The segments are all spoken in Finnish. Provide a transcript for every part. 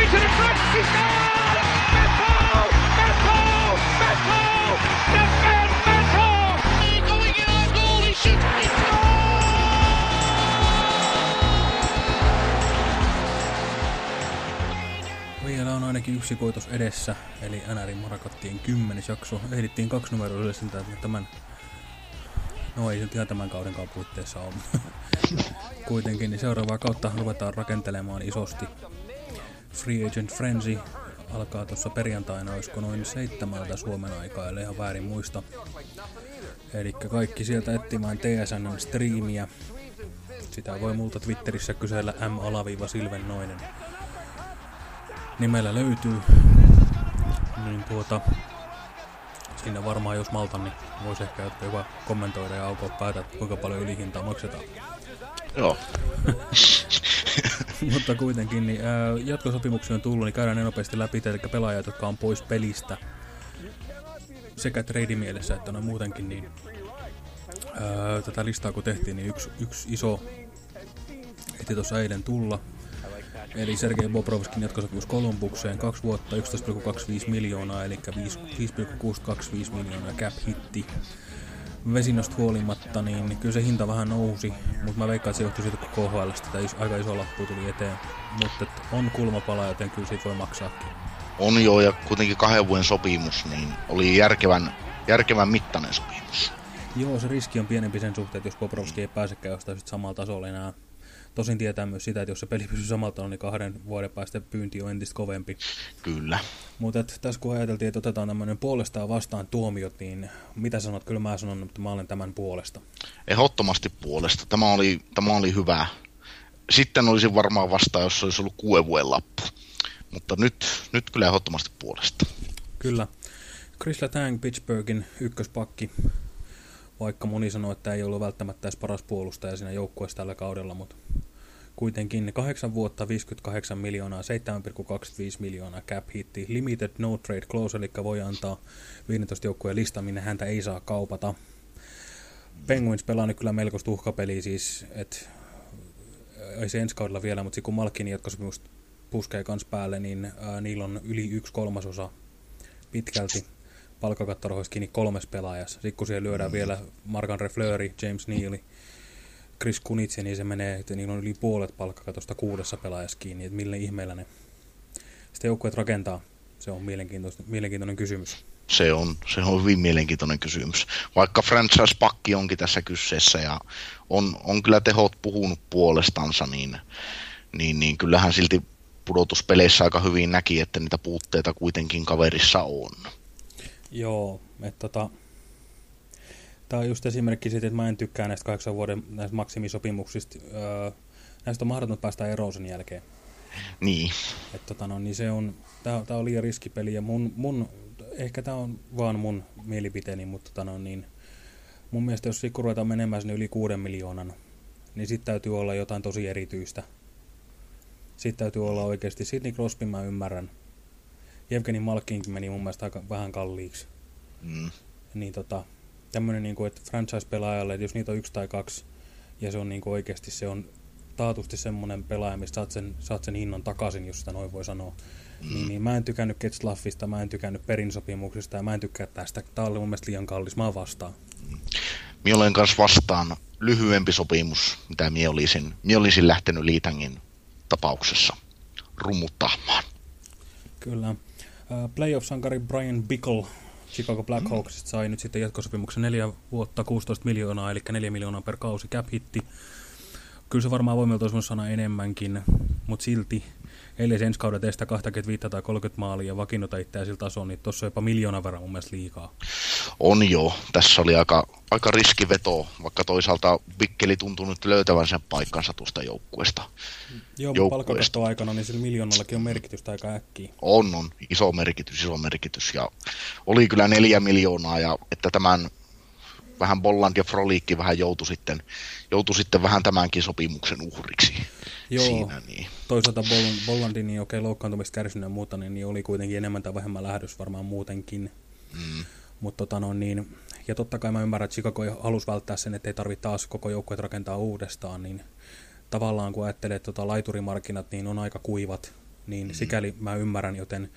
It in front. He. He Vielä on ainakin yksi koitos edessä, eli NRin Marakattien kymmenes jakso. Ehdittiin kaksi numeroa tämän... No ei nyt ihan tämän kauden puitteissa ole. Kuitenkin, niin seuraavaa kautta ruvetaan rakentelemaan isosti. Free Agent Frenzy alkaa tuossa perjantaina, olisiko noin seitsemältä Suomen aikaa, ellei ihan väärin muista. Eli kaikki sieltä etsimään TSN striimiä. Sitä voi multa Twitterissä kysellä m-silvennoinen nimellä löytyy. Niin tuota, siinä varmaan jos maltan, niin voisi ehkä jopa kommentoida ja aukoa päätä, kuinka paljon ylihintaa maksetaan. Joo. Mutta kuitenkin, niin jatkosopimuksia on tullut, niin käydään ne nopeasti läpi, eli pelaajat, jotka on pois pelistä. Sekä trade mielessä että no muutenkin, niin ää, tätä listaa kun tehtiin, niin yksi, yksi iso heti tuossa eilen tulla. Eli Sergei Bobrovskin jatkosopimus Kolumbukseen, kaksi vuotta, 11,25 miljoonaa, eli 5,625 miljoonaa cap hitti. Vesinosta huolimatta, niin kyllä se hinta vähän nousi, mutta mä veikkaan, että se johtui siitä, kun KHLstä tai aika iso lappu tuli eteen. Mutta on kulmapala, joten kyllä siitä voi maksaakin. On jo, ja kuitenkin kahden vuoden sopimus, niin oli järkevän, järkevän mittainen sopimus. Joo, se riski on pienempi sen suhteen, että jos Bobrovski ei pääsekään jostain samalla tasolla enää Tosin tietää myös sitä, että jos se peli pysyy samalta, niin kahden vuoden päästä pyynti on entistä kovempi. Kyllä. Mutta tässä kun ajateltiin, että otetaan tämmöinen puolestaan vastaan tuomiot, niin mitä sanot? Kyllä mä sanon, että mä olen tämän puolesta. Ehdottomasti puolesta. Tämä oli, tämä oli hyvä. Sitten olisin varmaan vastaan, jos olisi ollut kuuden vuoden lappu. Mutta nyt, nyt kyllä ehdottomasti puolesta. Kyllä. Chris Letang, Pittsburghin ykköspakki, vaikka moni sanoi, että ei ollut välttämättä edes paras puolustaja siinä joukkueessa tällä kaudella, mutta kuitenkin 8 vuotta 58 miljoonaa, 7,25 miljoonaa cap hitti, limited no trade clause, eli voi antaa 15 joukkueen lista, minne häntä ei saa kaupata. Penguins pelaa nyt kyllä melko tuhkapeli siis, että ei se ensi kaudella vielä, mutta kun Malkinin jatkosopimus puskee kans päälle, niin ää, niillä on yli yksi kolmasosa pitkälti palkkakattorohoissa kiinni kolmes pelaajassa. Sitten kun siellä lyödään mm. vielä Markan Refleury, James Neely, Chris Kunitse, niin se menee, että niillä on yli puolet palkkakatosta kuudessa pelaajassa kiinni, että millä ihmeellä ne sitten joukkueet rakentaa. Se on mielenkiintoinen kysymys. Se on, se on hyvin mielenkiintoinen kysymys. Vaikka franchise-pakki onkin tässä kyseessä ja on, on kyllä tehot puhunut puolestansa, niin, niin, niin kyllähän silti pudotuspeleissä aika hyvin näki, että niitä puutteita kuitenkin kaverissa on. Joo, että tota, Tämä on just esimerkki siitä, että mä en tykkää näistä kahdeksan vuoden näistä maksimisopimuksista. Öö, näistä on mahdotonta päästä eroon sen jälkeen. Niin. Että tota, no, niin se on, tää, tää on liian riskipeli ja mun, mun ehkä tämä on vaan mun mielipiteeni, mutta tota, no, niin, mun mielestä jos sikku ruvetaan menemään sinne yli kuuden miljoonan, niin sitten täytyy olla jotain tosi erityistä. Sitten täytyy olla oikeasti, Sidney Crosby mä ymmärrän. Jevgeni Malkinkin meni mun mielestä aika vähän kalliiksi. Mm. Niin tota, tämmöinen, niin kuin, että franchise-pelaajalle, että jos niitä on yksi tai kaksi, ja se on niin kuin oikeasti se on taatusti semmoinen pelaaja, mistä saat sen, saat sen hinnan takaisin, jos sitä noin voi sanoa. Mm. Niin, niin mä en tykännyt Ketslaffista, mä en tykännyt perinsopimuksista ja mä en tykkää tästä. Tää oli mun mielestä liian kallis, mä vastaan. Mm. Mie olen kanssa vastaan lyhyempi sopimus, mitä mie olisin, mie olisin lähtenyt Liitangin tapauksessa rumuttamaan. Kyllä. Uh, Playoff-sankari Brian Bickle Chicago Blackhawks sai nyt sitten jatkosopimuksen 4 vuotta 16 miljoonaa, eli 4 miljoonaa per kausi cap hitti. Kyllä se varmaan voimilta olisi sana enemmänkin, mutta silti, ellei se ensi kauden teistä 25 tai 30 maalia ja vakiinnota itseään sillä tasolla, niin tuossa on jopa miljoona verran mun mielestä liikaa. On jo. Tässä oli aika, aika riskiveto, vaikka toisaalta Vikkeli tuntui nyt löytävän sen paikkansa tuosta joukkueesta. Joo, palkkakatto aikana, niin sillä miljoonallakin on merkitystä aika äkkiä. On, on. Iso merkitys, iso merkitys. Ja oli kyllä neljä miljoonaa, ja että tämän vähän Bolland ja Frolikki vähän joutui sitten, joutui sitten vähän tämänkin sopimuksen uhriksi. Joo, siinä, niin. toisaalta Bolland, Bollandin niin okei, loukkaantumista kärsinyt ja muuta, niin, niin oli kuitenkin enemmän tai vähemmän lähdös varmaan muutenkin. Mm. Mutta tota no, niin, ja totta kai mä ymmärrän, että Chicago halusi välttää sen, että ei tarvitse taas koko joukkueet rakentaa uudestaan, niin tavallaan kun ajattelee, että tota laiturimarkkinat niin on aika kuivat niin mm. sikäli mä ymmärrän, joten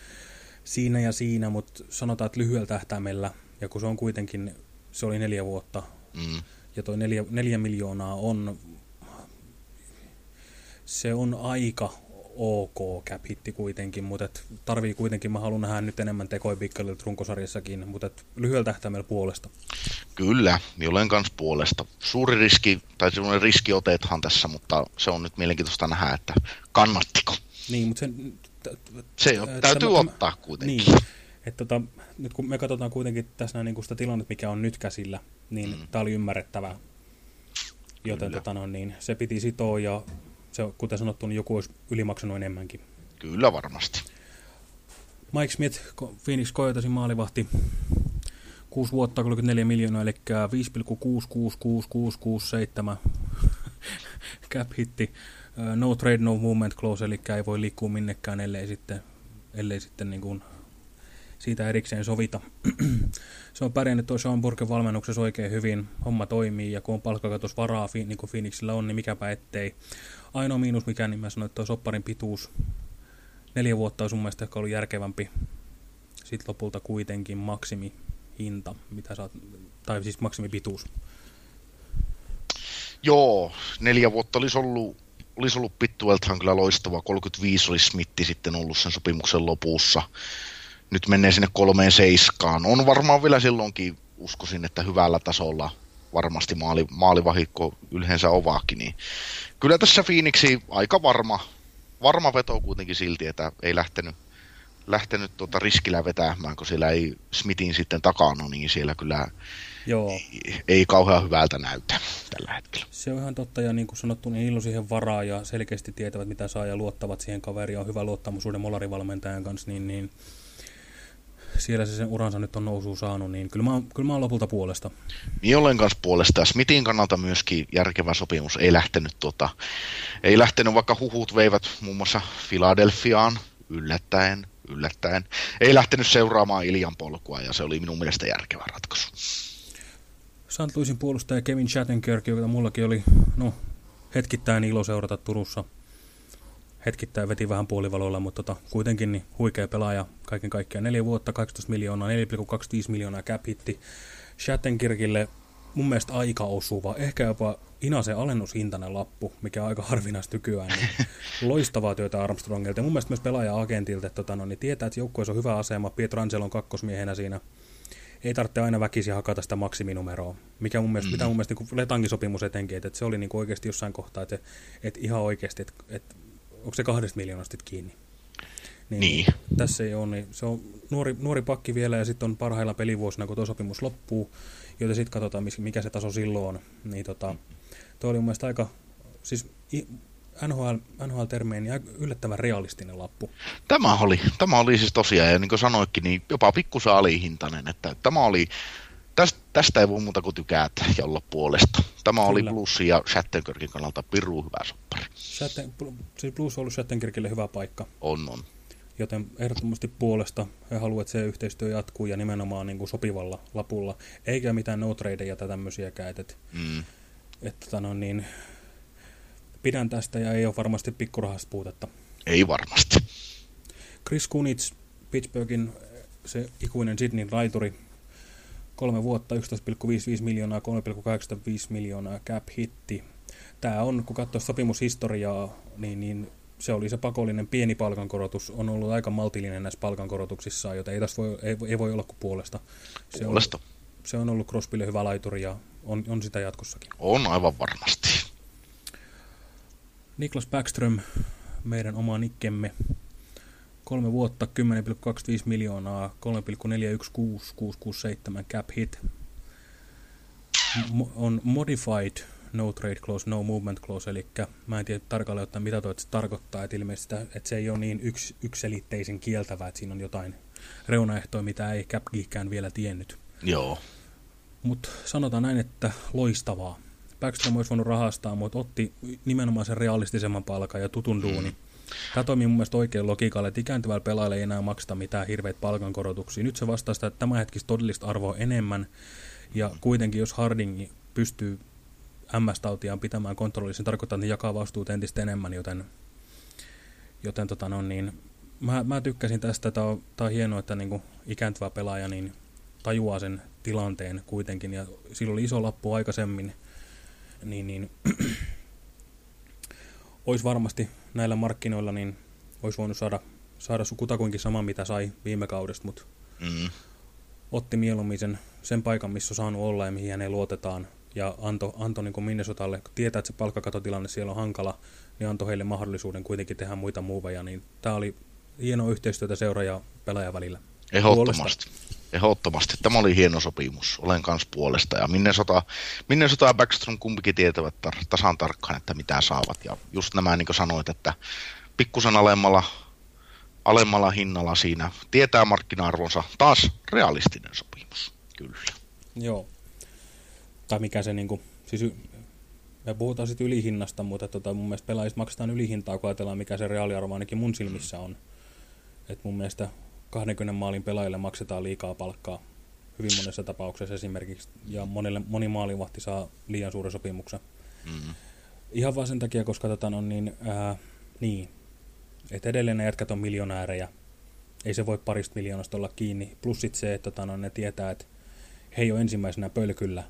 siinä ja siinä, mutta sanotaan, että lyhyellä tähtäimellä, ja kun se on kuitenkin, se oli neljä vuotta, mm. ja toi neljä, neljä miljoonaa on, se on aika ok cap hitti kuitenkin, mutta et tarvii kuitenkin, mä haluan nähdä nyt enemmän tekoja Bikkeliltä runkosarjassakin, mutta et lyhyellä tähtäimellä puolesta. Kyllä, niin olen kanssa puolesta. Suuri riski, tai semmoinen riskioteethan tässä, mutta se on nyt mielenkiintoista nähdä, että kannattiko. Niin, mutta sen... Se on, täytyy tämä, ottaa kuitenkin. Niin, että tota, nyt kun me katsotaan kuitenkin tässä niin kuin sitä tilannetta, mikä on nyt käsillä, niin mm. tämä oli ymmärrettävä. Joten tota, no, niin, se piti sitoa ja se, kuten sanottu, niin joku olisi ylimaksanut enemmänkin. Kyllä varmasti. Mike Smith, Phoenix Coyotesin maalivahti, 6 vuotta 34 miljoonaa, eli 5,666667 cap hitti. No trade, no movement clause, eli ei voi liikkua minnekään, ellei sitten, ellei sitten niin kuin siitä erikseen sovita. se on pärjännyt tuossa Hamburgin valmennuksessa oikein hyvin, homma toimii ja kun on palkkakatos varaa, niin kuin Phoenixillä on, niin mikäpä ettei. Ainoa miinus mikä, niin mä sanoin, että tuo sopparin pituus, neljä vuotta on sun mielestä ehkä ollut järkevämpi. Sitten lopulta kuitenkin maksimi hinta, mitä saat, tai siis maksimipituus. Joo, neljä vuotta olisi ollut, olisi ollut Pittuelthan kyllä loistava. 35 olisi Smitti sitten ollut sen sopimuksen lopussa. Nyt menee sinne kolmeen seiskaan. On varmaan vielä silloinkin, uskoisin, että hyvällä tasolla varmasti maali, maalivahikko yleensä ovaakin, niin kyllä tässä Phoenixi aika varma, varma veto kuitenkin silti, että ei lähtenyt, lähtenyt tuota riskillä vetämään, kun siellä ei Smithin sitten takana, niin siellä kyllä Joo. Ei, ei kauhean hyvältä näytä tällä hetkellä. Se on ihan totta, ja niin kuin sanottu, niin on siihen varaa ja selkeästi tietävät, mitä saa ja luottavat siihen kaveriin, on hyvä luottamusuuden molarivalmentajan kanssa, niin, niin siellä se sen uransa nyt on nousuun saanut, niin kyllä mä, oon, kyllä mä oon lopulta puolesta. Minä olen kanssa puolesta ja Smithin kannalta myöskin järkevä sopimus. Ei lähtenyt, tota, ei lähtenyt vaikka huhut veivät muun muassa Filadelfiaan yllättäen, yllättäen. Ei lähtenyt seuraamaan Iljan polkua ja se oli minun mielestä järkevä ratkaisu. St. Louisin puolustaja Kevin Shattenkirk, joka mullakin oli no, hetkittäin ilo seurata Turussa – hetkittäin veti vähän puolivaloilla, mutta tota, kuitenkin niin huikea pelaaja kaiken kaikkiaan. Neljä vuotta, 12 miljoonaa, 4,25 miljoonaa cap hitti. Shattenkirkille mun mielestä aika osuva, ehkä jopa Inasen alennushintainen lappu, mikä on aika harvinaista nykyään. Niin loistavaa työtä Armstrongilta ja mun mielestä myös pelaaja-agentilta, että tota, no, niin tietää, että joukkueessa on hyvä asema, Pietrangelo on kakkosmiehenä siinä. Ei tarvitse aina väkisin hakata sitä maksiminumeroa, mikä mun mielestä, mm. mitä mun mielestä niin Letankin etenkin, että, että se oli niin oikeasti jossain kohtaa, että, että ihan oikeasti, että, että onko se kahdesta miljoonasta kiinni? Niin, niin. Tässä ei ole, niin se on nuori, nuori pakki vielä ja sitten on parhailla pelivuosina, kun tuo sopimus loppuu, joten sitten katsotaan, mikä se taso silloin on. Niin tota, tuo oli mun mielestä aika, siis NHL, NHL-termein niin yllättävän realistinen lappu. Tämä oli, tämä oli siis tosiaan, ja niin kuin sanoikin, niin jopa pikkusen alihintainen, että tämä oli tästä, ei voi muuta kuin tykätä ja olla puolesta. Tämä Kyllä. oli Bluesin ja Shattenkirkin kannalta piru hyvä soppari. Shatten, siis Blues on ollut Shattenkirkille hyvä paikka. On, on. Joten ehdottomasti puolesta he haluavat, että se yhteistyö jatkuu ja nimenomaan niin kuin sopivalla lapulla. Eikä mitään no tradeja tai tämmöisiäkään. Että, mm. että tota no, niin, pidän tästä ja ei ole varmasti pikkurahasta puutetta. Ei varmasti. Chris Kunitz, Pittsburghin se ikuinen Sydney laituri, kolme vuotta, 11,55 miljoonaa, 3,85 miljoonaa cap hitti. Tämä on, kun katsoo sopimushistoriaa, niin, niin se oli se pakollinen pieni palkankorotus, on ollut aika maltillinen näissä palkankorotuksissa, joten ei, tässä voi, ei, ei voi olla kuin puolesta. Se puolesta. On, se on ollut Crosbylle hyvä laituri ja on, on sitä jatkossakin. On aivan varmasti. Niklas Backström, meidän oma nikkemme, kolme vuotta, 10,25 miljoonaa, 3,416667 cap hit. Mo on modified no trade clause, no movement clause, eli mä en tiedä tarkalleen ottaen mitä toi tarkoittaa, että ilmeisesti sitä, että se ei ole niin yks, ykselitteisen kieltävä, että siinä on jotain reunaehtoja, mitä ei cap vielä tiennyt. Joo. Mutta sanotaan näin, että loistavaa. Backstrom olisi voinut rahastaa, mutta otti nimenomaan sen realistisemman palkan ja tutun duuni. Tämä toimii mun mielestä oikein logiikalle, että ikääntyvällä pelaajalle ei enää makseta mitään hirveitä palkankorotuksia. Nyt se vastaa sitä tämänhetkistä todellista arvoa enemmän, ja kuitenkin jos Harding pystyy MS-tautiaan pitämään kontrollissa, se tarkoittaa, että ne jakaa vastuut entistä enemmän, joten, Joten tota, no, niin, mä, mä tykkäsin tästä, tämä on, tää on hienoa, että niin ikääntyvä pelaaja niin tajuaa sen tilanteen kuitenkin, ja sillä oli iso lappu aikaisemmin, niin, niin olisi varmasti näillä markkinoilla, niin olisi voinut saada, saada kutakuinkin sama, mitä sai viime kaudesta, mutta Mm. otti mieluummin sen, sen paikan, missä on saanut olla ja mihin häneen luotetaan, ja antoi, antoi niin Minnesotalle, kun tietää, että se palkkakatotilanne siellä on hankala, niin antoi heille mahdollisuuden kuitenkin tehdä muita muuveja, niin tämä oli hieno yhteistyötä seura- ja pelaajan välillä. Ehdottomasti. Ehdottomasti. Tämä oli hieno sopimus. Olen kans puolesta. Ja Minnesota, Minnesota ja Backstrom kumpikin tietävät tar- tasan tarkkaan, että mitä saavat. Ja just nämä, niin kuin sanoit, että pikkusen alemmalla, alemmalla hinnalla siinä tietää markkina-arvonsa. Taas realistinen sopimus. Kyllä. Joo. Tai mikä se niinku, siis y- me puhutaan sitten ylihinnasta, mutta tota, mun mielestä pelaajista maksetaan ylihintaa, kun ajatellaan mikä se reaaliarvo ainakin mun silmissä on. Et mun mielestä 20 maalin pelaajille maksetaan liikaa palkkaa hyvin monessa tapauksessa esimerkiksi, ja monelle, moni maalivahti saa liian suuren sopimuksen. Mm. Ihan vaan sen takia, koska tota, no, niin, ää, niin, että edelleen ne jätkät on miljonäärejä. Ei se voi parista miljoonasta olla kiinni. Plus sit se, että tota, no, ne tietää, että he ei ole ensimmäisenä pölkyllä,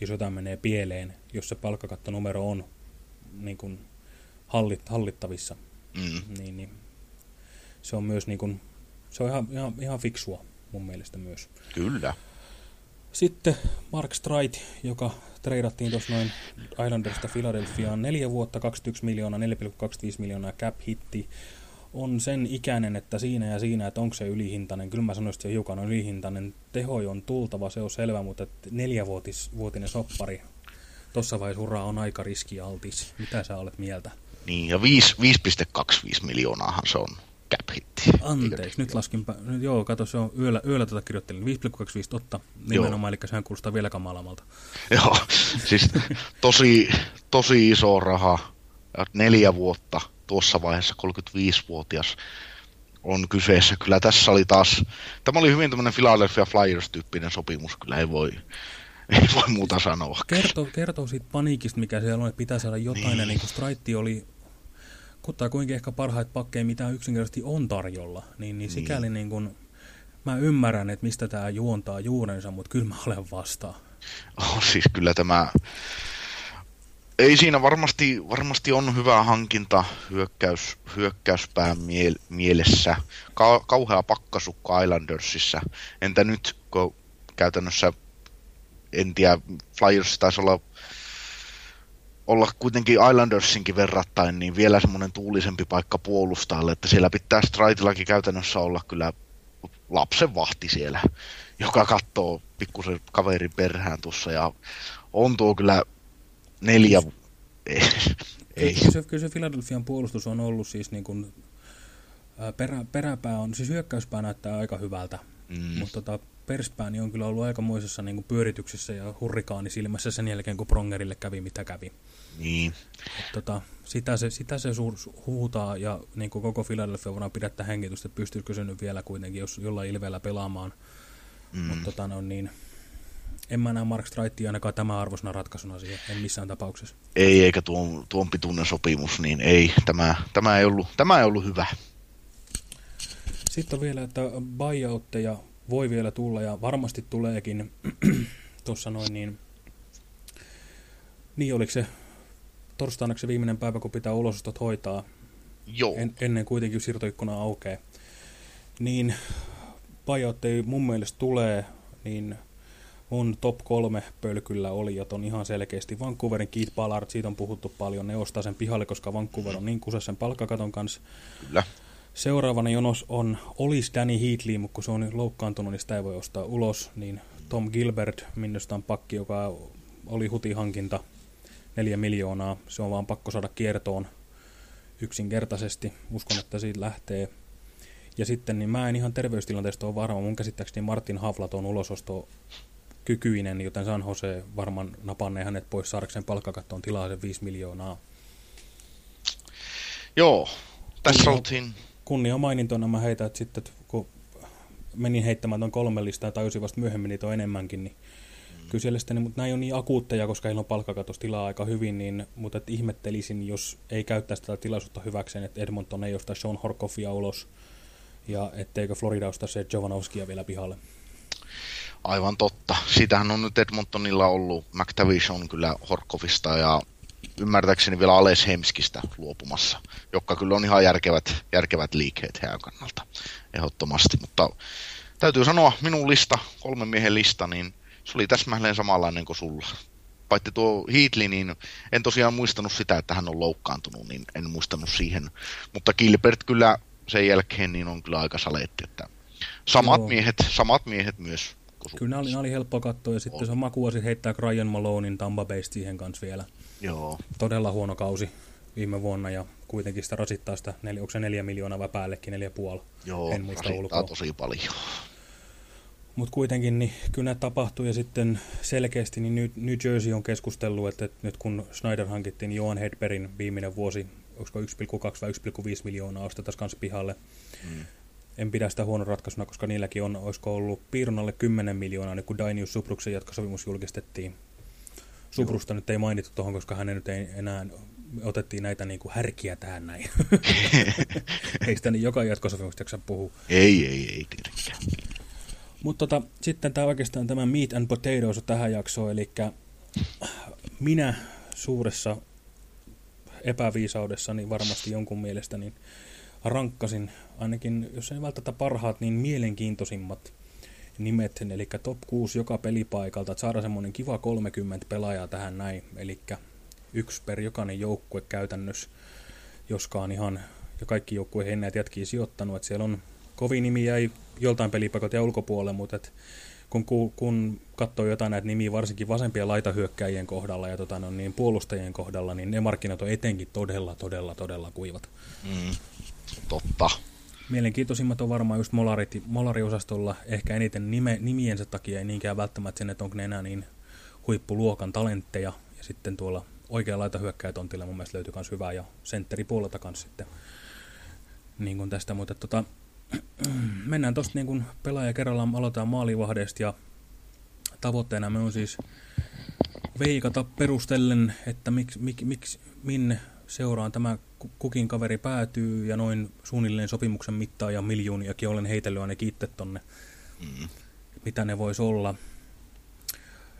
jos jotain menee pieleen, jos se palkkakattonumero on niin kuin, hallit, hallittavissa. Mm. Niin, niin, se on myös niin kuin, se on ihan, ihan, ihan fiksua mun mielestä myös. Kyllä. Sitten Mark Streit, joka treidattiin tuossa noin Islanderista Philadelphiaan neljä vuotta, 21 miljoonaa, 4,25 miljoonaa cap hitti, on sen ikäinen, että siinä ja siinä, että onko se ylihintainen. Kyllä mä sanoisin, että se hiukan on ylihintainen. Teho on tultava, se on selvä, mutta neljävuotinen soppari tuossa vaiheessa uraa on aika riskialtis. Mitä sä olet mieltä? Niin, ja 5 5,25 miljoonaahan se on cap hitti. Anteeksi, nyt laskin, joo, kato, se on yöllä, yöllä tätä kirjoittelin, 5,25 totta, nimenomaan, eli sehän kuulostaa vielä kamalammalta. Joo, siis tosi, tosi iso raha. Neljä vuotta tuossa vaiheessa 35-vuotias on kyseessä. Kyllä tässä oli taas, tämä oli hyvin tämmöinen Philadelphia Flyers-tyyppinen sopimus, kyllä ei voi, ei voi muuta sanoa. Kertoo, kertoo siitä paniikista, mikä siellä on, että pitää saada jotain, niin. ja niin kuin Straitti oli, kuttaa kuinka ehkä parhaita pakkeja, mitä yksinkertaisesti on tarjolla, niin, niin sikäli niin kuin, mä ymmärrän, että mistä tämä juontaa juurensa, mutta kyllä mä olen vastaan. Oh, siis kyllä tämä, ei siinä varmasti, varmasti on hyvä hankinta hyökkäys, hyökkäyspään miel, mielessä. Ka, kauhea pakkasukka Islandersissa. Entä nyt, kun käytännössä, en tiedä, Flyers taisi olla, olla kuitenkin Islandersinkin verrattain, niin vielä semmoinen tuulisempi paikka puolustajalle, että siellä pitää Straitillakin käytännössä olla kyllä lapsen vahti siellä, joka katsoo pikkusen kaverin perhään tuossa ja on tuo kyllä neljä... Ei. Kyllä, se, kyllä se Philadelphian puolustus on ollut siis niin kuin, perä, peräpää on, siis hyökkäyspää näyttää aika hyvältä, Mm. mutta tota, perspää niin on kyllä ollut aikamoisessa niin kuin pyörityksessä ja hurrikaani silmässä sen jälkeen, kun Prongerille kävi mitä kävi. Niin. Et Tota, sitä se, sitä se suur, huutaa ja niin kuin koko Philadelphia voidaan pidättää hengitystä, että pystyykö se nyt vielä kuitenkin jos jollain ilveellä pelaamaan. Mm. Mutta tota, no, niin, en mä näe Mark Straittia ainakaan tämä arvosana ratkaisuna siihen, en missään tapauksessa. Ei, eikä tuon, tuon pituinen sopimus, niin ei. Tämä, tämä, ei ollut, tämä ei ollut hyvä. Sitten on vielä, että buyoutteja voi vielä tulla ja varmasti tuleekin tuossa noin niin, niin oliko se torstaina se viimeinen päivä, kun pitää ulosostot hoitaa Joo. en, ennen kuitenkin siirtoikkuna aukeaa. Niin buyoutteja mun mielestä tulee, niin mun top kolme pölkyllä oli, on ihan selkeästi Vancouverin Keith Ballard, siitä on puhuttu paljon, ne ostaa sen pihalle, koska Vancouver on niin kusessa sen palkkakaton kanssa. Kyllä. Seuraavana jonos on, olisi Danny Heatley, mutta kun se on loukkaantunut, niin sitä ei voi ostaa ulos, niin Tom Gilbert, Minnestan pakki, joka oli hutihankinta, neljä miljoonaa, se on vaan pakko saada kiertoon yksinkertaisesti, uskon, että siitä lähtee. Ja sitten, niin mä en ihan terveystilanteesta ole varma, mun käsittääkseni Martin Havlat on ulososto kykyinen, joten San Jose varmaan napannee hänet pois saadakseen palkkakattoon tilaa sen 5 miljoonaa. Joo. Tässä Joo. oltiin... kunnia mainintona mä heitän, että sitten että kun menin heittämään tuon kolme listaa ja tajusin vasta myöhemmin niitä on enemmänkin, niin Kyllä siellä sitten, mutta nämä ei ole niin akuutteja, koska heillä on palkkakatostilaa aika hyvin, niin, mutta et ihmettelisin, jos ei käyttäisi tätä tilaisuutta hyväkseen, että Edmonton ei osta Sean Horkoffia ulos, ja etteikö Florida osta se Jovanovskia vielä pihalle. Aivan totta. Siitähän on nyt Edmontonilla ollut. McTavish on kyllä Horkovista ja ymmärtääkseni vielä Ales Hemskistä luopumassa, jotka kyllä on ihan järkevät, järkevät liikkeet heidän kannalta ehdottomasti. Mutta täytyy sanoa, minun lista, kolmen miehen lista, niin se oli täsmälleen samanlainen kuin sulla. Paitsi tuo Heatley, niin en tosiaan muistanut sitä, että hän on loukkaantunut, niin en muistanut siihen. Mutta Gilbert kyllä sen jälkeen niin on kyllä aika saletti, että samat Joo. miehet, samat miehet myös. Kyllä nämä oli, nämä oli helppo katsoa ja sitten on. sama kuosi heittää Ryan Malonein Tampa Bay siihen kanssa vielä. Joo. Todella huono kausi viime vuonna ja kuitenkin sitä rasittaa sitä, neljä, onko se neljä miljoonaa vai päällekin, neljä puoli. Joo, en muista ulkoa. tosi paljon. Mutta kuitenkin niin kyllä näitä tapahtuu ja sitten selkeästi niin New Jersey on keskustellut, että, että nyt kun Snyder hankittiin Johan Hedbergin viimeinen vuosi, onko 1,2 vai 1,5 miljoonaa ostetaan kanssa pihalle. Mm. En pidä sitä huono ratkaisuna, koska niilläkin on, olisiko ollut piirron 10 miljoonaa, niin kun Dainius Subruksen jatkosopimus julkistettiin. Subrusta Joo. nyt ei mainittu tuohon, koska hänen nyt ei enää otettiin näitä niin kuin härkiä tähän näin. ei sitä niin joka jatkosopimusta jaksa puhua. Ei, ei, ei tietenkään. Mutta tota, sitten tämä oikeastaan tämä meat and potatoes tähän jaksoon, eli minä suuressa epäviisaudessa, niin varmasti jonkun mielestä niin rankkasin ainakin, jos ei välttämättä parhaat, niin mielenkiintoisimmat nimet, eli top 6 joka pelipaikalta, että saada semmoinen kiva 30 pelaajaa tähän näin, eli yksi per jokainen joukkue käytännössä, joskaan ihan, ja kaikki joukkueen näitä jätkiä sijoittanut, että siellä on kovin nimi jäi joltain pelipaikalta ja ulkopuolelle, mutta et kun, kun katsoo jotain näitä nimiä, varsinkin vasempia laitahyökkäjien kohdalla ja tota, no, niin puolustajien kohdalla, niin ne markkinat on etenkin todella, todella, todella kuivat. Mm, totta. Mielenkiintoisimmat on varmaan just molarit, molariosastolla, ehkä eniten nime, nimiensä takia, ei niinkään välttämättä sen, että onko ne enää niin huippuluokan talentteja. Ja sitten tuolla oikea laita hyökkäjätontilla mun mielestä löytyy myös hyvää ja sentteri-puolelta kanssa sitten niin kuin tästä, mutta tota, mennään tuosta niin kuin pelaaja kerrallaan. Aloitetaan maalivahdeesta ja tavoitteena me on siis veikata perustellen, että miksi, mik, mik, minne seuraan tämä kukin kaveri päätyy ja noin suunnilleen sopimuksen mittaa ja miljooniakin olen heitellyt ainakin itse tonne, mm. mitä ne voisi olla.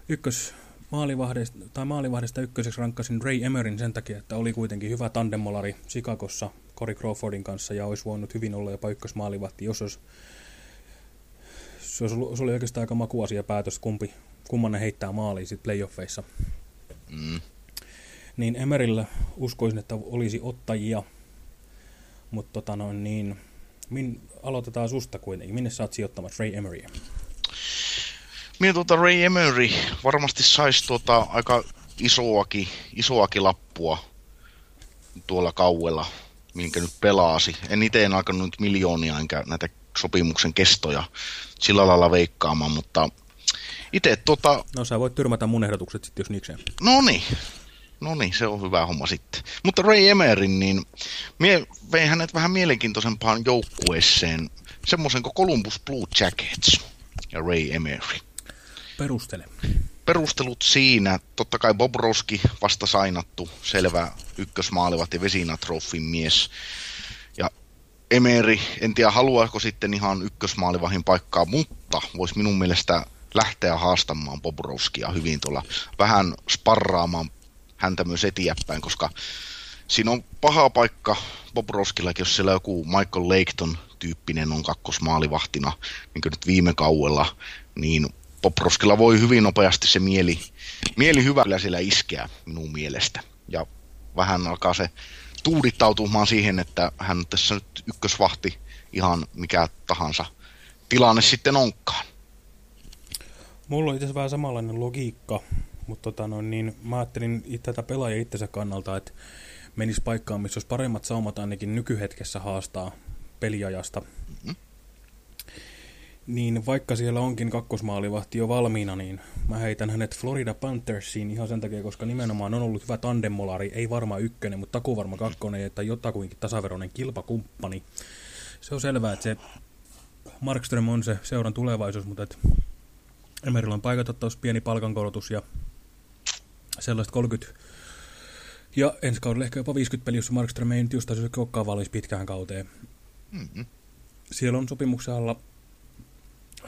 Ykkös maalivahdesta, tai maalivahdesta ykköseksi rankkasin Ray Emerin sen takia, että oli kuitenkin hyvä tandemolari Chicagossa Corey Crawfordin kanssa ja olisi voinut hyvin olla jopa ykkösmaalivahti, jos olisi, se, olisi, se oli oikeastaan aika makuasia päätös, kumpi, kumman ne heittää maaliin sitten playoffeissa. Mm. Niin Emerillä uskoisin, että olisi ottajia, mutta tota noin niin, min, aloitetaan susta kuitenkin. Minne sä oot sijoittamassa Ray Emeryä? Minä tuota Ray Emery varmasti saisi tuota aika isoakin, isoakin lappua tuolla kauella minkä nyt pelasi. En itse en alkanut nyt miljoonia enkä näitä sopimuksen kestoja sillä lailla veikkaamaan, mutta itse tota... No sä voit tyrmätä mun ehdotukset sitten, jos niikseen. No niin. No niin, se on hyvä homma sitten. Mutta Ray Emerin, niin mie vein hänet vähän mielenkiintoisempaan joukkueeseen, semmoisen kuin Columbus Blue Jackets ja Ray Emery. Perustele perustelut siinä, totta kai Bob Roski vasta sainattu, selvä ykkösmaalivahti Vesina-trofin mies. Ja Emeri, en tiedä haluaako sitten ihan ykkösmaalivahin paikkaa, mutta voisi minun mielestä lähteä haastamaan Bob Roskia hyvin tuolla, vähän sparraamaan häntä myös eteenpäin, koska siinä on paha paikka Bob Roskillakin, jos siellä joku Michael Laketon tyyppinen on kakkosmaalivahtina, niin kuin nyt viime kauella, niin Poproskilla voi hyvin nopeasti se mieli, mieli hyvällä siellä iskeä minun mielestä. Ja vähän alkaa se tuudittautumaan siihen, että hän tässä nyt ykkösvahti ihan mikä tahansa tilanne sitten onkaan. Mulla on itse vähän samanlainen logiikka, mutta tota noin, niin mä ajattelin tätä pelaajia itsensä kannalta, että menisi paikkaan, missä olisi paremmat saumat ainakin nykyhetkessä haastaa peliajasta. Mm-hmm niin vaikka siellä onkin kakkosmaalivahti jo valmiina, niin mä heitän hänet Florida Panthersiin ihan sen takia, koska nimenomaan on ollut hyvä tandemmolari, ei varmaan ykkönen, mutta takuvarma kakkonen, että jotakuinkin tasaveroinen kilpakumppani. Se on selvää, että se Markström on se seuran tulevaisuus, mutta et Emerillä on paikatottaus, pieni palkankorotus ja sellaiset 30 ja ensi kaudella ehkä jopa 50 peliä, jossa Markström ei nyt just olekaan valmis pitkään kauteen. Mm-hmm. Siellä on sopimuksen alla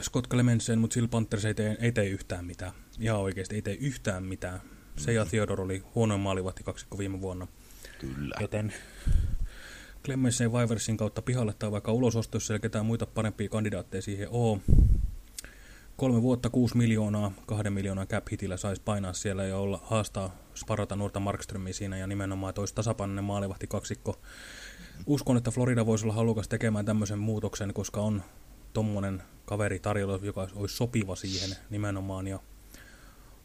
Scott Clemensen, mutta Sil Panthers ei tee, ei tee yhtään mitään. Ihan oikeasti ei tee yhtään mitään. Se ja Theodore oli huonoin maalivahti kaksikko viime vuonna. Kyllä. Joten Clemensen Viversin kautta pihalle tai vaikka ulososto, jos siellä ketään muita parempia kandidaatteja siihen oo. Kolme vuotta, kuusi miljoonaa, kahden miljoonan cap hitillä saisi painaa siellä ja olla, haastaa, sparata nuorta Markströmiä siinä ja nimenomaan, että olisi tasapainoinen maalivahti kaksikko. Uskon, että Florida voisi olla halukas tekemään tämmöisen muutoksen, koska on tommonen kaveri tarjolla, joka olisi sopiva siihen nimenomaan ja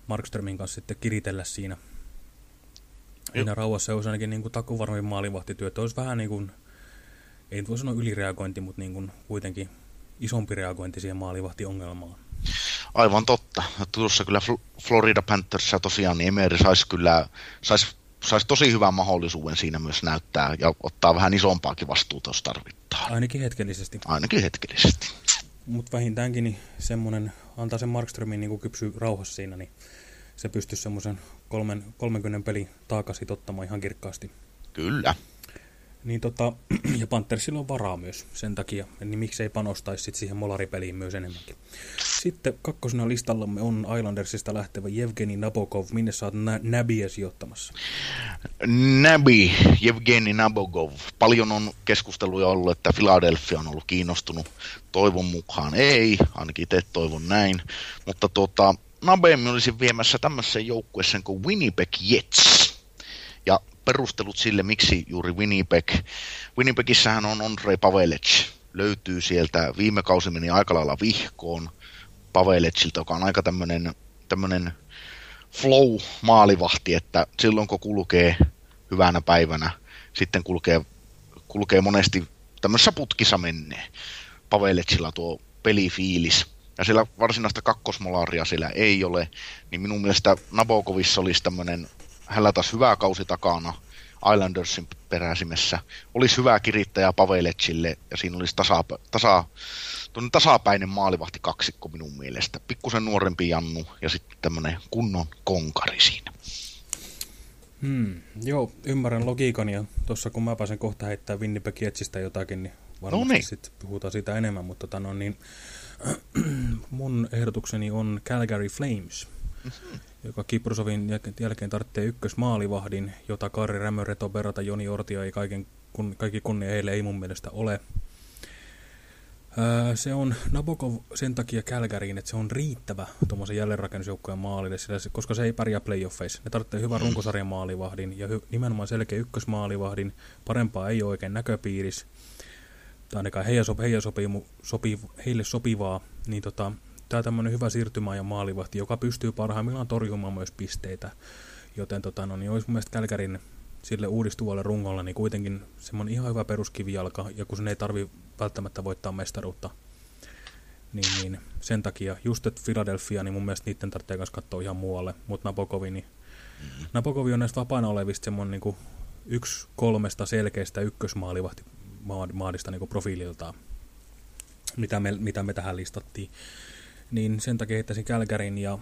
Markströmin kanssa sitten kiritellä siinä. Siinä rauhassa olisi ainakin niin kuin takuvarmin maalivahtityö, että olisi vähän niin kuin, ei nyt voi sanoa ylireagointi, mutta niin kuin kuitenkin isompi reagointi siihen maalivahtiongelmaan. Aivan totta. Tuossa kyllä Florida Panthersia tosiaan niin Emery saisi kyllä saisi sais tosi hyvän mahdollisuuden siinä myös näyttää ja ottaa vähän isompaakin vastuuta, jos tarvittaa. Ainakin hetkellisesti. Ainakin hetkellisesti. Mutta vähintäänkin niin semmoinen, antaa sen Markströmin niin kypsy rauhassa siinä, niin se pystyisi semmoisen 30 peli taakasit ottamaan ihan kirkkaasti. Kyllä. Niin tota, ja Panthersilla on varaa myös sen takia, niin miksei panostaisi sit siihen molaripeliin myös enemmänkin. Sitten kakkosena listallamme on Islandersista lähtevä Evgeni Nabokov. Minne oot nä Nabia sijoittamassa? Nabi, Evgeni Nabokov. Paljon on keskusteluja ollut, että Philadelphia on ollut kiinnostunut. Toivon mukaan ei, ainakin te toivon näin. Mutta tuota, Nabemi olisi viemässä tämmöiseen joukkueeseen kuin Winnipeg Jets. Ja perustelut sille, miksi juuri Winnipeg. Winnipegissähän on Andrei Pavelec. Löytyy sieltä, viime kausi meni aika lailla vihkoon Pavelecilta, joka on aika tämmöinen, tämmöinen flow-maalivahti, että silloin kun kulkee hyvänä päivänä, sitten kulkee, kulkee monesti tämmöisessä putkissa menee. Pavelecilla tuo pelifiilis ja siellä varsinaista kakkosmolaria siellä ei ole, niin minun mielestä Nabokovissa olisi tämmöinen, hänellä taas hyvä kausi takana Islandersin peräisimessä. Olisi hyvä kirittäjä Paveletsille ja siinä olisi tasa, tasa, tasapäinen maalivahti kaksikko minun mielestä. Pikkusen nuorempi Jannu ja sitten tämmöinen kunnon konkari siinä. Hmm, joo, ymmärrän logiikan ja tuossa kun mä pääsen kohta heittää Winnipeg Jetsistä jotakin, niin varmasti no niin. sitten puhutaan siitä enemmän, mutta tota no, niin, mun ehdotukseni on Calgary Flames, mm-hmm. Joka Kiprusovin jälkeen tarvitsee ykkösmaalivahdin, jota Kari Rämö, Reto Berata, Joni Ortia ei kaiken, kun, kaikki kunnia heille ei mun mielestä ole. Öö, se on Nabokov sen takia Kälkäriin, että se on riittävä tuommoisen jälleenrakennusjoukkojen maalille, sillä se, koska se ei pärjää playoffeissa. Ne tarvitsee hyvän runkosarjan maalivahdin ja hy, nimenomaan selkeä ykkösmaalivahdin. Parempaa ei ole oikein näköpiirissä tai ainakaan heille, sopi, heille, sopii, sopii, heille sopivaa, niin tota, tämä on tämmöinen hyvä siirtymä ja maalivahti, joka pystyy parhaimmillaan torjumaan myös pisteitä. Joten tota, no, niin olisi mun mielestä Kälkärin sille uudistuvalle rungolle niin kuitenkin semmoinen ihan hyvä peruskivijalka, ja kun sen ei tarvi välttämättä voittaa mestaruutta, niin, niin sen takia just että Philadelphia, niin mun mielestä niiden tarvitsee myös katsoa ihan muualle, mutta Napokovi, niin mm. Napokovi on näistä vapaana olevista semmoinen niin kuin yksi kolmesta selkeästä ykkösmaalivahti maadista niin profiililtaan, mitä me, mitä me tähän listattiin. Niin sen takia heittäisin Kälkärin ja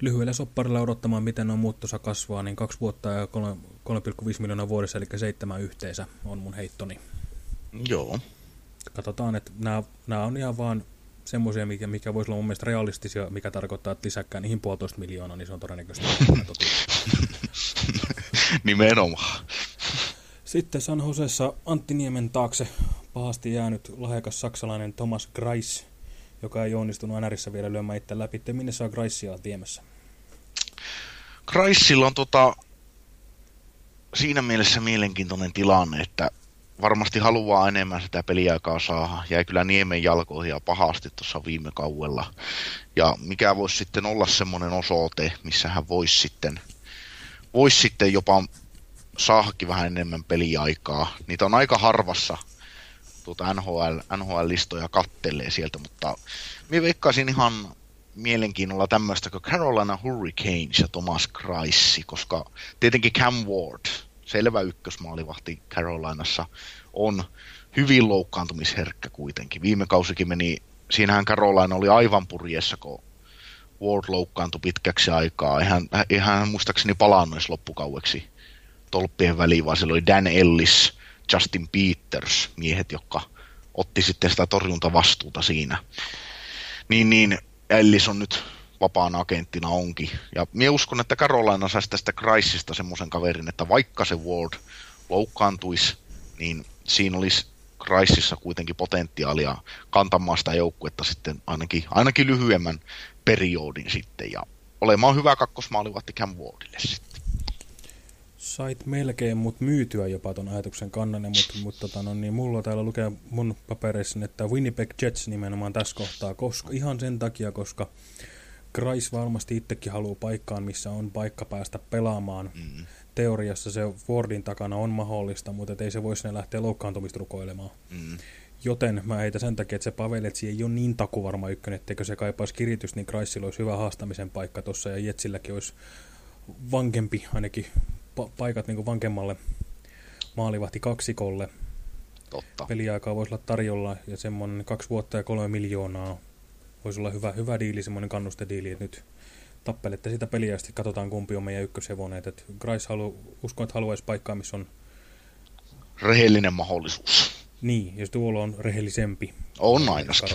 lyhyellä sopparilla odottamaan, miten on muuttosa kasvaa, niin kaksi vuotta ja 3,5 miljoonaa vuodessa, eli seitsemän yhteensä on mun heittoni. Joo. Katsotaan, että nämä, nämä on ihan vaan semmoisia, mikä, mikä voisi olla mun mielestä realistisia, mikä tarkoittaa, että lisäkkään niihin puolitoista miljoonaa, niin se on todennäköisesti Nimenomaan. Sitten San Josessa Antti Niemen taakse pahasti jäänyt lahjakas saksalainen Thomas Greis, joka ei onnistunut NRissä vielä lyömään itse läpi. Minne saa Greisia viemässä? Greisilla on tota, siinä mielessä mielenkiintoinen tilanne, että varmasti haluaa enemmän sitä peliaikaa saada. Jäi kyllä Niemen jalkoihin ja pahasti tuossa viime kauella. Ja mikä voisi sitten olla semmoinen osoite, missä hän voisi sitten, voisi sitten jopa saakin vähän enemmän peliaikaa. Niitä on aika harvassa tuota NHL, NHL-listoja kattelee sieltä, mutta minä veikkaisin ihan mielenkiinnolla tämmöistä kuin Carolina Hurricanes ja Thomas Kreissi, koska tietenkin Cam Ward, selvä ykkösmaalivahti Carolinassa, on hyvin loukkaantumisherkkä kuitenkin. Viime kausikin meni, siinähän Carolina oli aivan purjessa, kun Ward loukkaantui pitkäksi aikaa. Eihän, eihän hän muistaakseni palannut loppukaueksi tolppien väliin, vaan siellä oli Dan Ellis, Justin Peters, miehet, jotka otti sitten sitä torjuntavastuuta siinä. Niin, niin Ellis on nyt vapaana agenttina onkin. Ja minä uskon, että Carolina saisi tästä Chrisista semmoisen kaverin, että vaikka se Ward loukkaantuisi, niin siinä olisi Chrisissa kuitenkin potentiaalia kantamaan sitä joukkuetta sitten ainakin, ainakin lyhyemmän periodin sitten. Ja olemaan hyvä kakkosmaalivatti Cam Wardille sitten. Sait melkein mut myytyä jopa ton ajatuksen kannanen, mutta mut, tota, no, niin mulla täällä lukee mun papereissa, että Winnipeg Jets nimenomaan tässä kohtaa, koska, ihan sen takia, koska Kreis varmasti itsekin haluaa paikkaan, missä on paikka päästä pelaamaan. Mm. Teoriassa se Fordin takana on mahdollista, mutta ei se voisi sinne lähteä loukkaantumista rukoilemaan. Mm. Joten mä heitä sen takia, että se Paveletsi ei ole niin takuvarma ykkönen, etteikö se kaipaisi kiritystä, niin Kreisilla olisi hyvä haastamisen paikka tuossa ja Jetsilläkin olisi vankempi ainakin pa paikat niin kuin vankemmalle maalivahti kaksikolle. Totta. Peliaikaa voisi olla tarjolla ja semmoinen kaksi vuotta ja kolme miljoonaa voisi olla hyvä, hyvä diili, semmoinen kannustediili, että nyt tappelette sitä peliä ja sitten katsotaan kumpi on meidän ykköshevonen. Että Grice halu, uskon, että haluaisi paikkaa, missä on... Rehellinen mahdollisuus. Niin, ja tuolla on rehellisempi. On ainakin.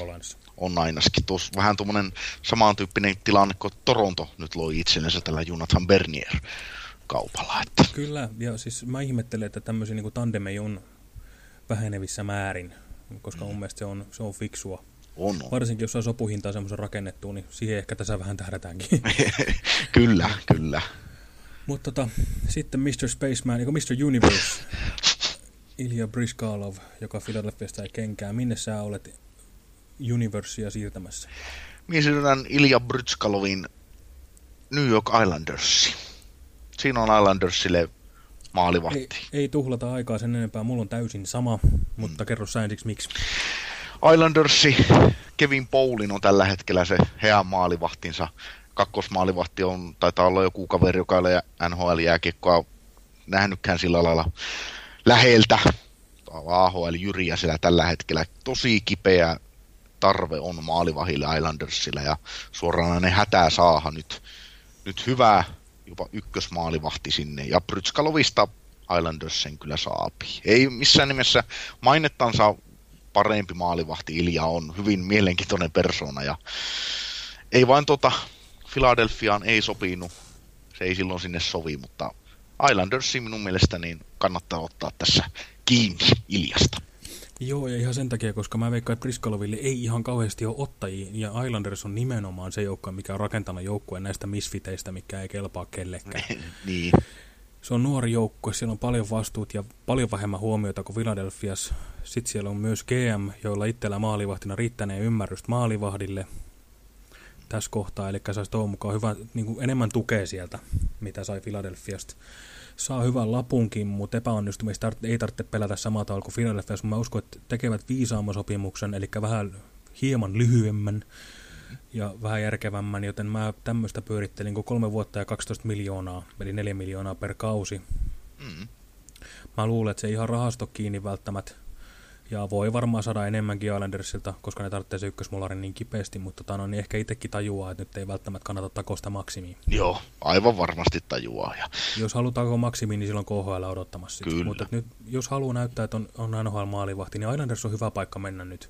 On ainakin. Tuossa vähän tuommoinen samantyyppinen tilanne kuin Toronto nyt loi itsellensä tällä Jonathan Bernier kaupalla. Että. Kyllä, ja siis mä ihmettelen, että tämmöisiä niin tandemeja on vähenevissä määrin, koska mm. mun mielestä se on, se on fiksua. On, on. Varsinkin jos on sopuhintaa semmoisen rakennettu, niin siihen ehkä tässä vähän tähdätäänkin. kyllä, kyllä. Mutta tota, sitten Mr. Spaceman, niin Mr. Universe, Ilja Briskalov, joka Philadelphiasta ei kenkää. Minne sä olet Universia siirtämässä? Minä siirrän Ilja Britskalovin New York Islandersi. Siinä on Islandersille maalivahti. Ei, ei tuhlata aikaa sen enempää, mulla on täysin sama, mutta mm. kerro sä miksi. Islandersi, Kevin Paulin on tällä hetkellä se heä maalivahtinsa. Kakkosmaalivahti on, taitaa olla joku kaveri, joka ei ole NHL-jääkiekkoa nähnytkään sillä lailla läheltä. AHL Jyriä siellä tällä hetkellä. Tosi kipeä tarve on maalivahille Islandersilla ja suoraan ne hätää saaha nyt, nyt hyvää jopa ykkösmaalivahti sinne. Ja Prytskalovista Islanders sen kyllä saapii. Ei missään nimessä mainettansa parempi maalivahti Ilja on. Hyvin mielenkiintoinen persona ja ei vain tota Philadelphiaan ei sopinut. Se ei silloin sinne sovi, mutta Islandersi minun mielestä niin kannattaa ottaa tässä kiinni Iljasta. Joo, ja ihan sen takia, koska mä veikkaan, että Priskaloville ei ihan kauheasti ole ottajia, ja Islanders on nimenomaan se joukko, mikä on rakentanut joukkueen näistä misfiteistä, mikä ei kelpaa kellekään. niin se on nuori joukkue, siellä on paljon vastuut ja paljon vähemmän huomiota kuin Philadelphias. Sitten siellä on myös GM, joilla itsellä maalivahtina riittäneen ymmärrystä maalivahdille tässä kohtaa, eli saisi tuon mukaan hyvä, niin enemmän tukea sieltä, mitä sai Philadelphiasta. Saa hyvän lapunkin, mutta epäonnistumista ei tarvitse pelätä samaa tavalla kuin Philadelphias. Mä uskon, että tekevät viisaamman sopimuksen, eli vähän hieman lyhyemmän ja vähän järkevämmän, joten mä tämmöistä pyörittelin kuin kolme vuotta ja 12 miljoonaa, eli 4 miljoonaa per kausi. Mm. Mä luulen, että se ihan rahasto kiinni välttämättä, ja voi varmaan saada enemmänkin Islandersilta, koska ne tarvitsee se ykkösmolarin niin kipeästi, mutta tota, no, niin ehkä itsekin tajuaa, että nyt ei välttämättä kannata takosta maksimiin. Joo, aivan varmasti tajuaa. Ja... Jos haluaa takoa maksimiin, niin silloin KHL odottamassa. Kyllä. Mutta nyt, jos haluaa näyttää, että on, on NHL maalivahti, niin Islanders on hyvä paikka mennä nyt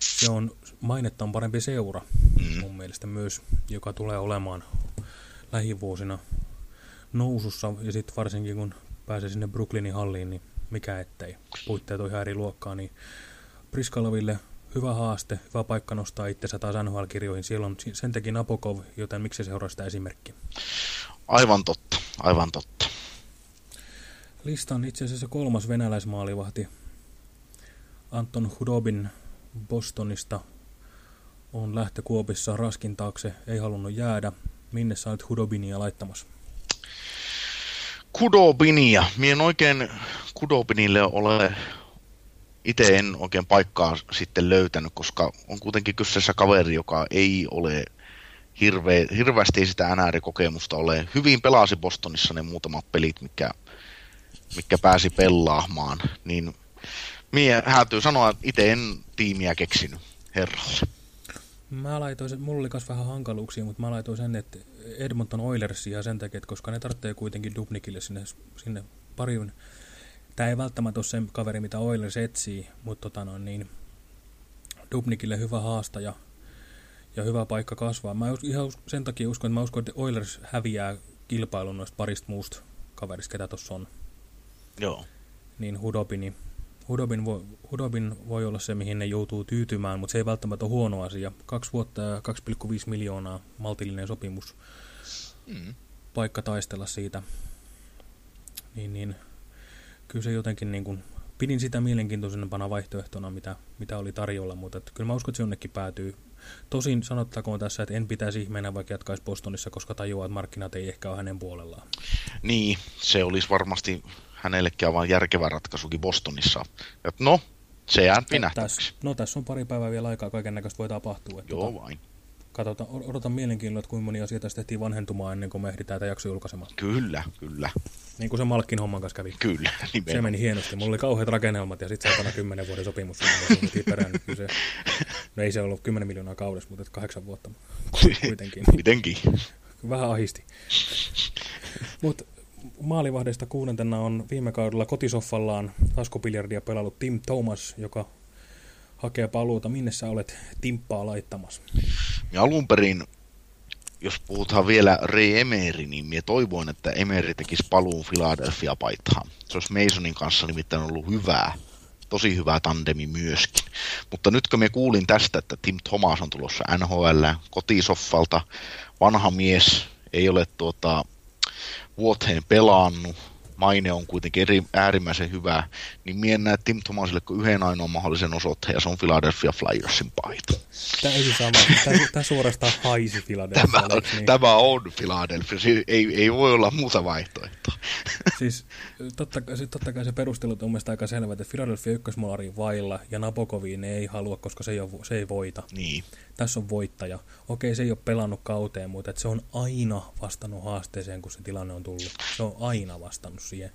se on mainettaan parempi seura mm. mun mielestä myös, joka tulee olemaan lähivuosina nousussa ja sitten varsinkin kun pääsee sinne Brooklynin halliin, niin mikä ettei. Puitteet on ihan eri luokkaa, niin Priskaloville hyvä haaste, hyvä paikka nostaa itsensä taas NHL-kirjoihin. Siellä on sen teki Napokov, joten miksi seuraa sitä esimerkkiä? Aivan totta, aivan totta. Listan itse asiassa kolmas venäläismaalivahti Anton Hudobin Bostonista on lähtökuopissa raskin taakse, ei halunnut jäädä. Minne sä olet Hudobinia laittamassa? Kudobinia. Mie en oikein Kudobinille ole, itse en oikein paikkaa sitten löytänyt, koska on kuitenkin kyseessä kaveri, joka ei ole hirve, hirveästi sitä NR-kokemusta ole. Hyvin pelasi Bostonissa ne muutamat pelit, mikä, mikä pääsi pelaamaan, niin Mie häätyy sanoa, että itse en tiimiä keksinyt herralle. Mä laitoin mulla oli vähän hankaluuksia, mutta mä laitoin sen, että Edmonton Oilersia sen takia, että koska ne tarvitsee kuitenkin Dubnikille sinne, sinne pariun. Tää ei välttämättä ole se kaveri, mitä Oilers etsii, mutta tota no, niin, Dubnikille hyvä haastaja ja hyvä paikka kasvaa. Mä ihan sen takia uskon, että mä uskon, että Oilers häviää kilpailun noista parista muusta kaverista, ketä tuossa on. Joo. Niin Hudobini, Hudobin voi, Hudobin voi olla se, mihin ne joutuu tyytymään, mutta se ei välttämättä ole huono asia. Kaksi vuotta ja 2,5 miljoonaa maltillinen sopimus. Mm. Paikka taistella siitä. Niin, niin kyllä se jotenkin niin kuin, pidin sitä mielenkiintoisempana vaihtoehtona, mitä, mitä oli tarjolla, mutta että kyllä mä uskon, että se jonnekin päätyy. Tosin sanottakoon tässä, että en pitäisi ihmeenä vaikka jatkaisi Bostonissa, koska tajuaa, että markkinat ei ehkä ole hänen puolellaan. Niin, se olisi varmasti hänellekin aivan järkevä ratkaisukin Bostonissa. Et no, se jää pinähtäksi. No tässä on pari päivää vielä aikaa, kaiken näköistä voi tapahtua. Että Joo tota, vain. katsotaan, odotan mielenkiinnolla, että kuinka moni asia tässä tehtiin vanhentumaan ennen kuin me ehditään tätä jakso julkaisemaan. Kyllä, kyllä, Niin kuin se Malkin homman kanssa kävi. kyllä. Se nimenomaan. meni hienosti. Mulla oli kauheat rakennelmat ja sitten saatana 10 vuoden sopimus. Se niin se, no ei se ollut 10 miljoonaa kaudessa, mutta kahdeksan vuotta. Kuitenkin. Kuitenkin. Vähän ahisti. Mutta maalivahdeista kuudentena on viime kaudella kotisoffallaan taskupiljardia pelannut Tim Thomas, joka hakee paluuta. Minne sä olet timppaa laittamassa? Ja alun perin, jos puhutaan vielä Ray Emery, niin minä toivoin, että Emery tekisi paluun Philadelphia paitaan. Se olisi Masonin kanssa nimittäin ollut hyvää, tosi hyvää tandemi myöskin. Mutta nyt kun me kuulin tästä, että Tim Thomas on tulossa NHL kotisoffalta, vanha mies, ei ole tuota, vuoteen pelannut, maine on kuitenkin eri, äärimmäisen hyvä, niin mien näe Tim Thomasille kuin yhden ainoan mahdollisen osoitteen, ja se on Philadelphia Flyersin paita. Täysin sama. Tämä, tämä suorastaan haisi Philadelphia. Tämä on, niin? tämä on Philadelphia, Se ei, ei voi olla muuta vaihtoehtoa. Siis totta, kai- totta kai se perustelut on mielestäni aika selvä, että Philadelphia ykkösmaalari vailla ja Nabokoviin ei halua, koska se ei, ole, se ei voita. Niin, Tässä on voittaja. Okei, se ei ole pelannut kauteen, mutta että se on aina vastannut haasteeseen, kun se tilanne on tullut. Se on aina vastannut siihen.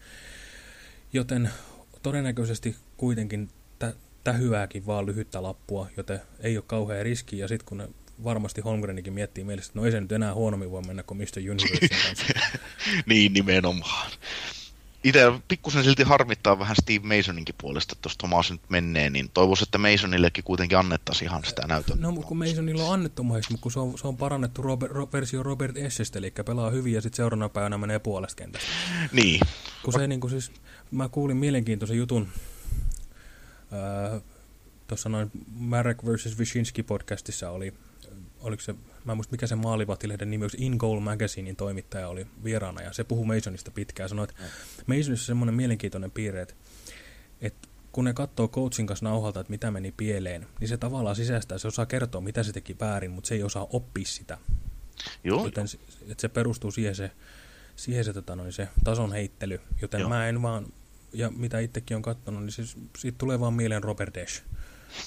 Joten todennäköisesti kuitenkin tä, tähyääkin vaan lyhyttä lappua, joten ei ole kauhean riski. Ja sitten kun ne varmasti Holmgrenikin miettii mielessä, että no ei se nyt enää huonommin voi mennä kuin Mr. Universein kanssa. niin nimenomaan. Itse pikkusen silti harmittaa vähän Steve Masoninkin puolesta, että jos Thomas nyt menee, niin toivoisin, että Masonillekin kuitenkin annettaisiin ihan sitä näytön. No, mutta kun Masonilla on annettu mahdollisesti, mutta kun se on, se on parannettu Robert, ro, versio Robert Essestä, eli pelaa hyvin ja sitten seuraavana päivänä menee puolesta kentästä. Niin, Kun se niin kuin siis, mä kuulin mielenkiintoisen jutun tuossa noin Marek vs. Wyszynski podcastissa oli, oliko se, mä en muista mikä se maalivahtilehden nimi, se In Goal Magazinein toimittaja oli vieraana ja se puhui Masonista pitkään. Sanoi, että Masonissa on semmoinen mielenkiintoinen piirre, että, että kun ne katsoo coachin kanssa nauhalta, että mitä meni pieleen, niin se tavallaan sisäistää, se osaa kertoa, mitä se teki väärin, mutta se ei osaa oppia sitä. joo, Joten se, että se perustuu siihen se, siihen se, tota noin, se tason heittely. Joten Joo. mä en vaan, ja mitä itsekin on katsonut, niin siis, siitä tulee vaan mieleen Robert Desch,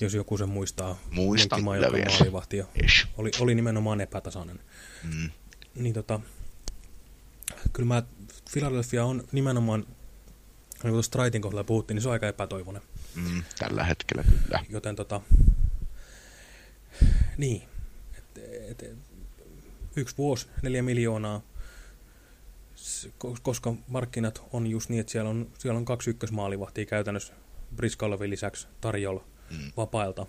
jos joku sen muistaa. Muistan kyllä vielä. maalivahti ja Ish. oli, oli nimenomaan epätasainen. Mm. Niin tota, kyllä mä, Philadelphia on nimenomaan, niin kuin tuossa Straitin kohdalla puhuttiin, niin se on aika epätoivoinen. Mm, tällä hetkellä kyllä. Joten tota, niin, et, et, et, yksi vuosi, neljä miljoonaa, koska markkinat on just niin, että siellä on, siellä on kaksi ykkösmaalivahtia käytännössä Briskalovin lisäksi tarjolla Mm. vapailta,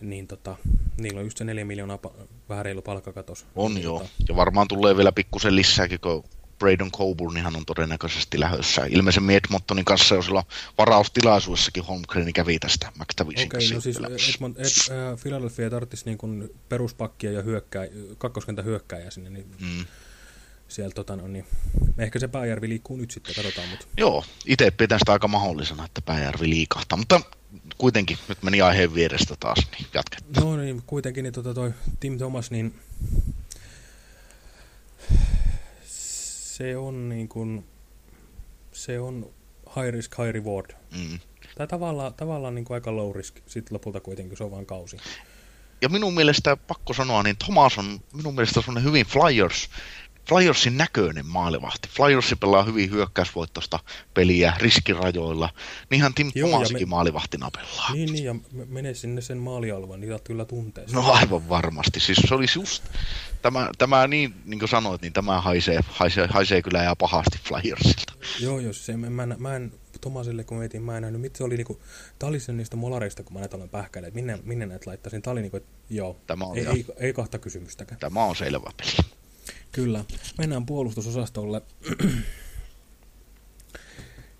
niin tota, niillä on just se neljä miljoonaa pa- vähän reilu palkkakatos. On niin, joo, Tota, ja varmaan tulee vielä pikkusen lisääkin, kun Braden Coburnihan on todennäköisesti lähdössä. Ilmeisesti Edmontonin kanssa jo silloin varaustilaisuudessakin Holmgren kävi tästä McTavishin Okei, kanssa no siis. Edmond, Ed, äh, Philadelphia tarvitsisi niin kuin peruspakkia ja hyökkää, kakkoskentä hyökkääjä sinne, niin Mm. siellä tota, no, niin, ehkä se Pääjärvi liikkuu nyt sitten, katsotaan, mutta Joo, itse pidän sitä aika mahdollisena, että Pääjärvi liikahtaa, mutta kuitenkin nyt meni aiheen vierestä taas, niin jatketaan. no niin, kuitenkin niin, tota, toi Tim Thomas, niin se on niin kuin, se on high risk, high reward. Mm. Tai tavallaan, tavallaan niin kuin aika low risk, sitten lopulta kuitenkin se on vain kausi. Ja minun mielestä, pakko sanoa, niin Thomas on minun mielestä semmoinen hyvin Flyers, Flyersin näköinen maalivahti. Flyersi pelaa hyvin hyökkäysvoittosta peliä riskirajoilla. Niinhän Tim ja Tomasikin me- maalivahtina pelaa. Niin, niin, ja me- mene sinne sen maalialueen, niin sä kyllä tuntee sen. No aivan varmasti. Siis se olisi just, tämä, tämä niin, niin kuin sanoit, niin tämä haisee, haisee, haisee kyllä ihan pahasti Flyersilta. Joo, jos se, mä, mä, mä en, Tomasille kun mietin, mä en nähnyt, mitä se oli niinku, tää oli niistä molareista, kun mä näitä olen pähkäillä, että minne, minne näitä laittaisin. Tää oli niinku, että joo, Tämä on ei, ei, ei, kahta kysymystäkään. Tämä on selvä peli. Kyllä. Mennään puolustusosastolle.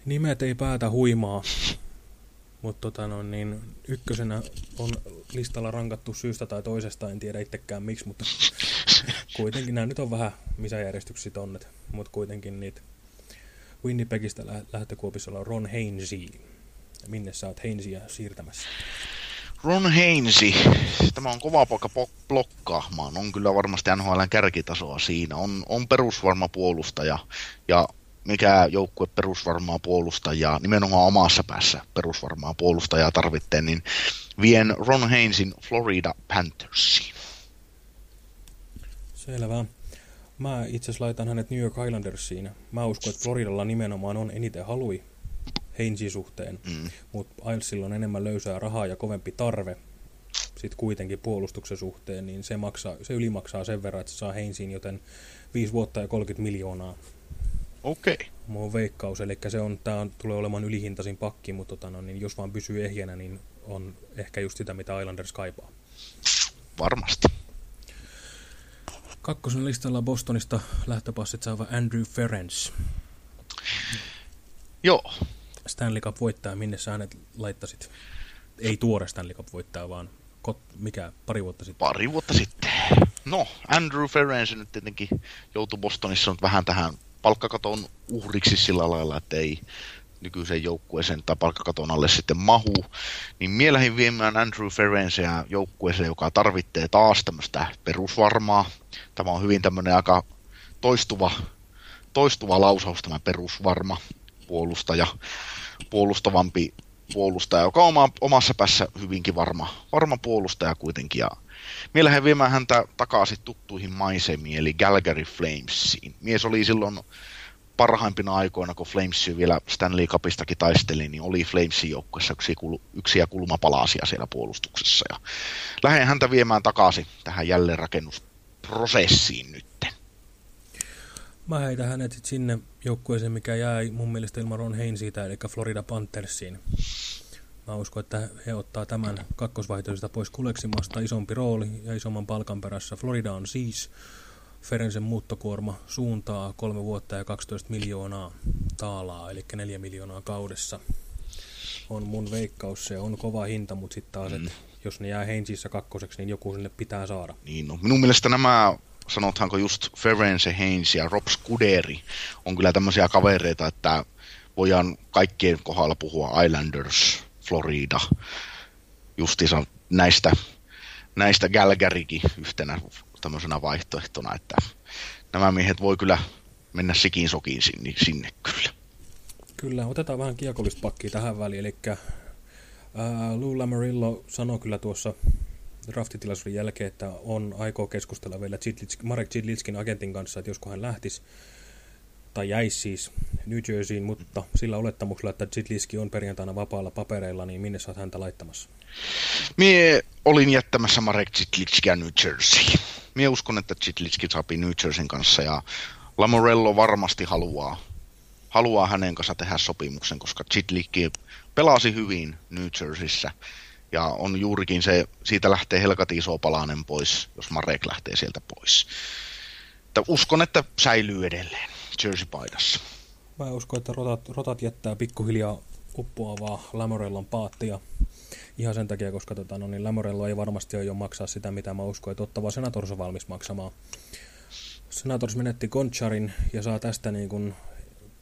Nimet ei päätä huimaa, mutta tota no, niin, ykkösenä on listalla rankattu syystä tai toisesta, en tiedä itsekään miksi, mutta kuitenkin nämä nyt on vähän missä järjestyksiä tonnet, mutta kuitenkin niitä Winnipegistä lä- lähtökuopissa on Ron Hainsey. Minne sä oot Hainsia siirtämässä? Ron Hainsey, tämä on kova poika po- blokkaamaan, on kyllä varmasti NHLn kärkitasoa siinä, on, on perusvarma puolustaja ja mikä joukkue perusvarmaa puolustajaa, nimenomaan omassa päässä perusvarmaa puolustajaa tarvitteen, niin vien Ron Hainesin Florida Panthersiin. Selvä. Mä itse asiassa laitan hänet New York Islandersiin. Mä uskon, että Floridalla nimenomaan on eniten halui Heinsin suhteen, Mm. mutta Ilesilla on enemmän löysää rahaa ja kovempi tarve sitten kuitenkin puolustuksen suhteen, niin se, maksaa, se ylimaksaa sen verran, että se saa Heinsiin, joten 5 vuotta ja 30 miljoonaa Okei. Okay. mun veikkaus, eli se on, tää on, tulee olemaan ylihintaisin pakki, mutta tota, no, niin jos vaan pysyy ehjänä, niin on ehkä just sitä, mitä Islanders kaipaa. Varmasti. Kakkosen listalla Bostonista lähtöpassit saava Andrew Ference. Joo, Stanley Cup voittaa, minne sä hänet laittasit? Ei tuore Stanley Cup voittaa, vaan kot, mikä, pari vuotta sitten. pari vuotta sitten. No, Andrew Ference nyt tietenkin joutui Bostonissa nyt vähän tähän palkkakaton uhriksi sillä lailla, että ei nykyisen joukkueeseen tai palkkakaton alle sitten mahu, niin mielähin viemään Andrew Ferencea joukkueeseen, joka tarvitsee taas tämmöistä perusvarmaa. Tämä on hyvin tämmöinen aika toistuva, toistuva lausaus, tämä perusvarma puolustaja, puolustavampi puolustaja, joka on oma, omassa päässä hyvinkin varma, varma puolustaja kuitenkin. Ja Mie lähden viemään häntä takaisin tuttuihin maisemiin, eli Calgary Flamesiin. Mies oli silloin parhaimpina aikoina, kun Flames vielä Stanley Cupistakin taisteli, niin oli Flamesin joukkueessa yksi, yksiä kulmapalasia siellä puolustuksessa. Ja lähden häntä viemään takaisin tähän jälleenrakennusprosessiin nytten. Mä heitän hänet sit sinne joukkueeseen, mikä jäi mun mielestä ilman Ron Hain siitä, eli Florida Panthersiin. Mä uskon, että he ottaa tämän kakkosvaihtoisesta pois kuleksimasta isompi rooli ja isomman palkan perässä. Florida on siis Ferensen muuttokuorma suuntaa kolme vuotta ja 12 miljoonaa taalaa, eli 4 miljoonaa kaudessa. On mun veikkaus, se on kova hinta, mutta sitten taas, mm. että jos ne jää Heinsissä kakkoseksi, niin joku sinne pitää saada. Niin no, minun mielestä nämä, sanothanko just Ference Haynes ja Rob Scuderi, on kyllä tämmöisiä kavereita, että voidaan kaikkien kohdalla puhua Islanders, Florida, justiinsa näistä, näistä Galgarikin yhtenä tämmöisenä vaihtoehtona, että nämä miehet voi kyllä mennä sikin sokiin sinne, sinne kyllä. Kyllä, otetaan vähän kiekollista pakkia tähän väliin, eli Lou Lamarillo sanoi kyllä tuossa draftitilaisuuden jälkeen, että on aikoo keskustella vielä Chidlitsk, Marek Chidlitskin agentin kanssa, että josko hän lähtisi tai jäisi siis New Jerseyin, mutta sillä olettamuksella, että Chidlitski on perjantaina vapaalla papereilla, niin minne oot häntä laittamassa? Mie olin jättämässä Marek Chitlitskia New Jersey. Mie uskon, että Chitlitski sopii New Jerseyn kanssa ja Lamorello varmasti haluaa, haluaa hänen kanssa tehdä sopimuksen, koska Chitlitski pelasi hyvin New Jerseyssä ja on juurikin se, siitä lähtee helkati iso palanen pois, jos Marek lähtee sieltä pois. Että uskon, että säilyy edelleen Jersey-paidassa. Mä uskon, että rotat, rotat jättää pikkuhiljaa uppoavaa Lamorellon paattia. Ihan sen takia, koska tota, no, niin Lamorello ei varmasti ole jo maksaa sitä, mitä mä uskon, että ottava Senators on valmis maksamaan. Senators menetti Goncharin ja saa tästä niin kuin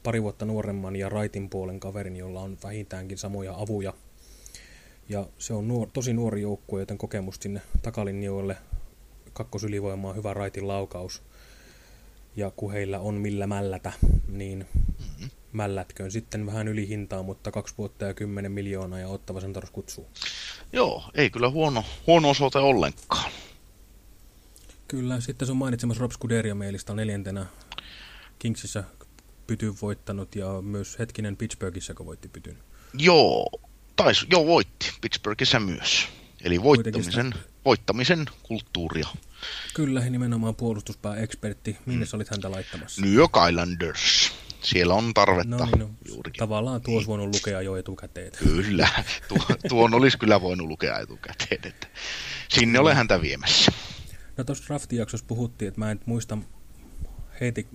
pari vuotta nuoremman ja raitin puolen kaverin, jolla on vähintäänkin samoja avuja. Ja se on nuor, tosi nuori joukkue, joten kokemus sinne takalinjoille kakkosylivoimaa, hyvä raitin laukaus. Ja kun heillä on millä mällätä, niin Mm-hmm. mällätköön sitten vähän yli hintaa, mutta kaksi vuotta ja kymmenen miljoonaa ja ottava sen kutsuu. Joo, ei kyllä huono, huono osoite ollenkaan. Kyllä, sitten sun mainitsemassa Rob Scuderia meilistä on neljäntenä Kingsissä pytyn voittanut ja myös hetkinen Pittsburghissa, kun voitti pytyn. Joo, taisi, joo voitti Pittsburghissa myös. Eli voittamisen, voittamisen kulttuuria. Kyllä, he nimenomaan puolustuspää-ekspertti. Minne mm. olit häntä laittamassa? New York Islanders. Siellä on tarvetta no niin, no. juurikin. Tavallaan tuo olisi voinut lukea jo etukäteen. Kyllä, tuo, tuon olisi kyllä voinut lukea etukäteen. Että sinne olen häntä viemässä. No tuossa draftijaksossa puhuttiin, että mä en muista heiti,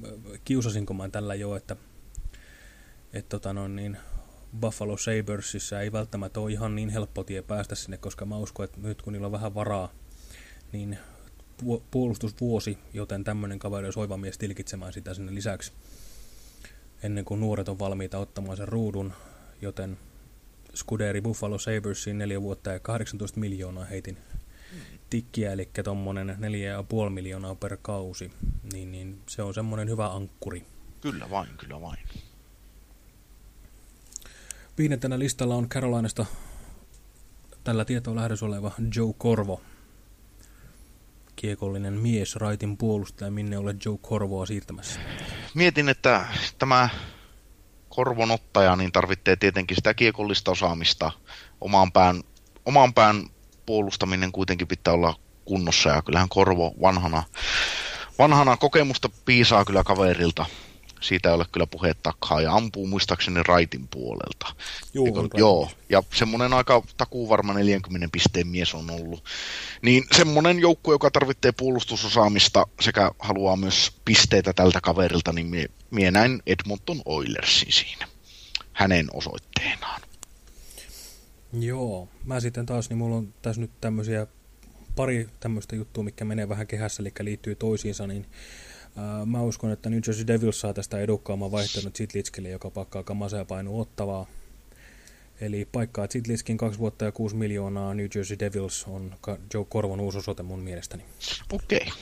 kiusasinko mä tällä jo, että, että tota no, niin, Buffalo Sabersissa ei välttämättä ole ihan niin helppo tie päästä sinne, koska mä uskon, että nyt kun niillä on vähän varaa, niin puolustusvuosi, joten tämmöinen kaveri olisi oiva mies tilkitsemään sitä sinne lisäksi ennen kuin nuoret on valmiita ottamaan sen ruudun, joten Scuderi Buffalo Sabersiin neljä vuotta ja 18 miljoonaa heitin tikkiä, eli tuommoinen 4,5 miljoonaa per kausi, niin, niin se on semmoinen hyvä ankkuri. Kyllä vain, kyllä vain. Viidentenä listalla on Carolinasta tällä tietoa lähdössä oleva Joe Corvo. Kiekollinen mies, raitin puolustaja, minne olet Joe Corvoa siirtämässä? Mietin, että tämä Korvon ottaja niin tarvitsee tietenkin sitä kiekollista osaamista. Oman pään, oman pään puolustaminen kuitenkin pitää olla kunnossa ja kyllähän Korvo vanhana, vanhana kokemusta piisaa kyllä kaverilta. Siitä ei ole kyllä puhettakaan ja ampuu muistaakseni raitin puolelta. Juu, Eikö, joo, ja semmoinen aika takuu varma 40 pisteen mies on ollut. Niin semmoinen joukku, joka tarvitsee puolustusosaamista sekä haluaa myös pisteitä tältä kaverilta, niin mie, mie näin Edmonton Oilersin siinä hänen osoitteenaan. Joo, mä sitten taas, niin mulla on tässä nyt tämmöisiä pari tämmöistä juttua, mikä menee vähän kehässä, eli liittyy toisiinsa, niin mä uskon, että New Jersey Devils saa tästä edukkaamman vaihtanut Zitlitskille, joka pakkaa kamasea ja painuu ottavaa. Eli paikkaa Zitlitskin kaksi vuotta ja kuusi miljoonaa New Jersey Devils on Joe Korvon uusi osoite mun mielestäni. Okei. Okay.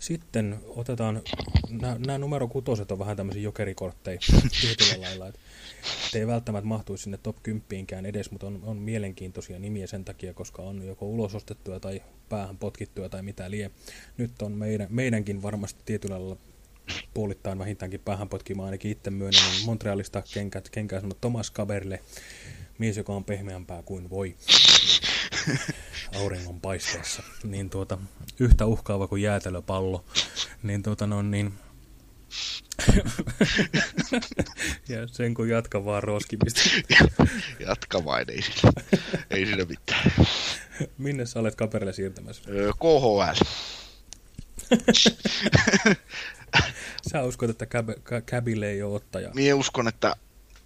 Sitten otetaan, nämä numero kutoset on vähän tämmöisiä jokerikortteja tietyllä lailla, että ei välttämättä mahtuisi sinne top 10 edes, mutta on, on mielenkiintoisia nimiä sen takia, koska on joko ulosostettuja tai päähän potkittuja tai mitä lie. Nyt on meidän, meidänkin varmasti tietyllä lailla puolittain vähintäänkin päähän potkimaan ainakin itse myönnän, niin Montrealista kenkät, kenkää sanoo Thomas Kaberle, mies, joka on pehmeämpää kuin voi auringon paisteessa. Niin tuota, yhtä uhkaava kuin jäätelöpallo. Niin tuota no niin... ja sen kun jatka vaan roskimista. jatka vain, ei siinä, ei siinä mitään. Minne sä olet kaperille siirtämässä? Öö, KHL. Sä uskot, että Käbille ei ole ottaja? Mie uskon, että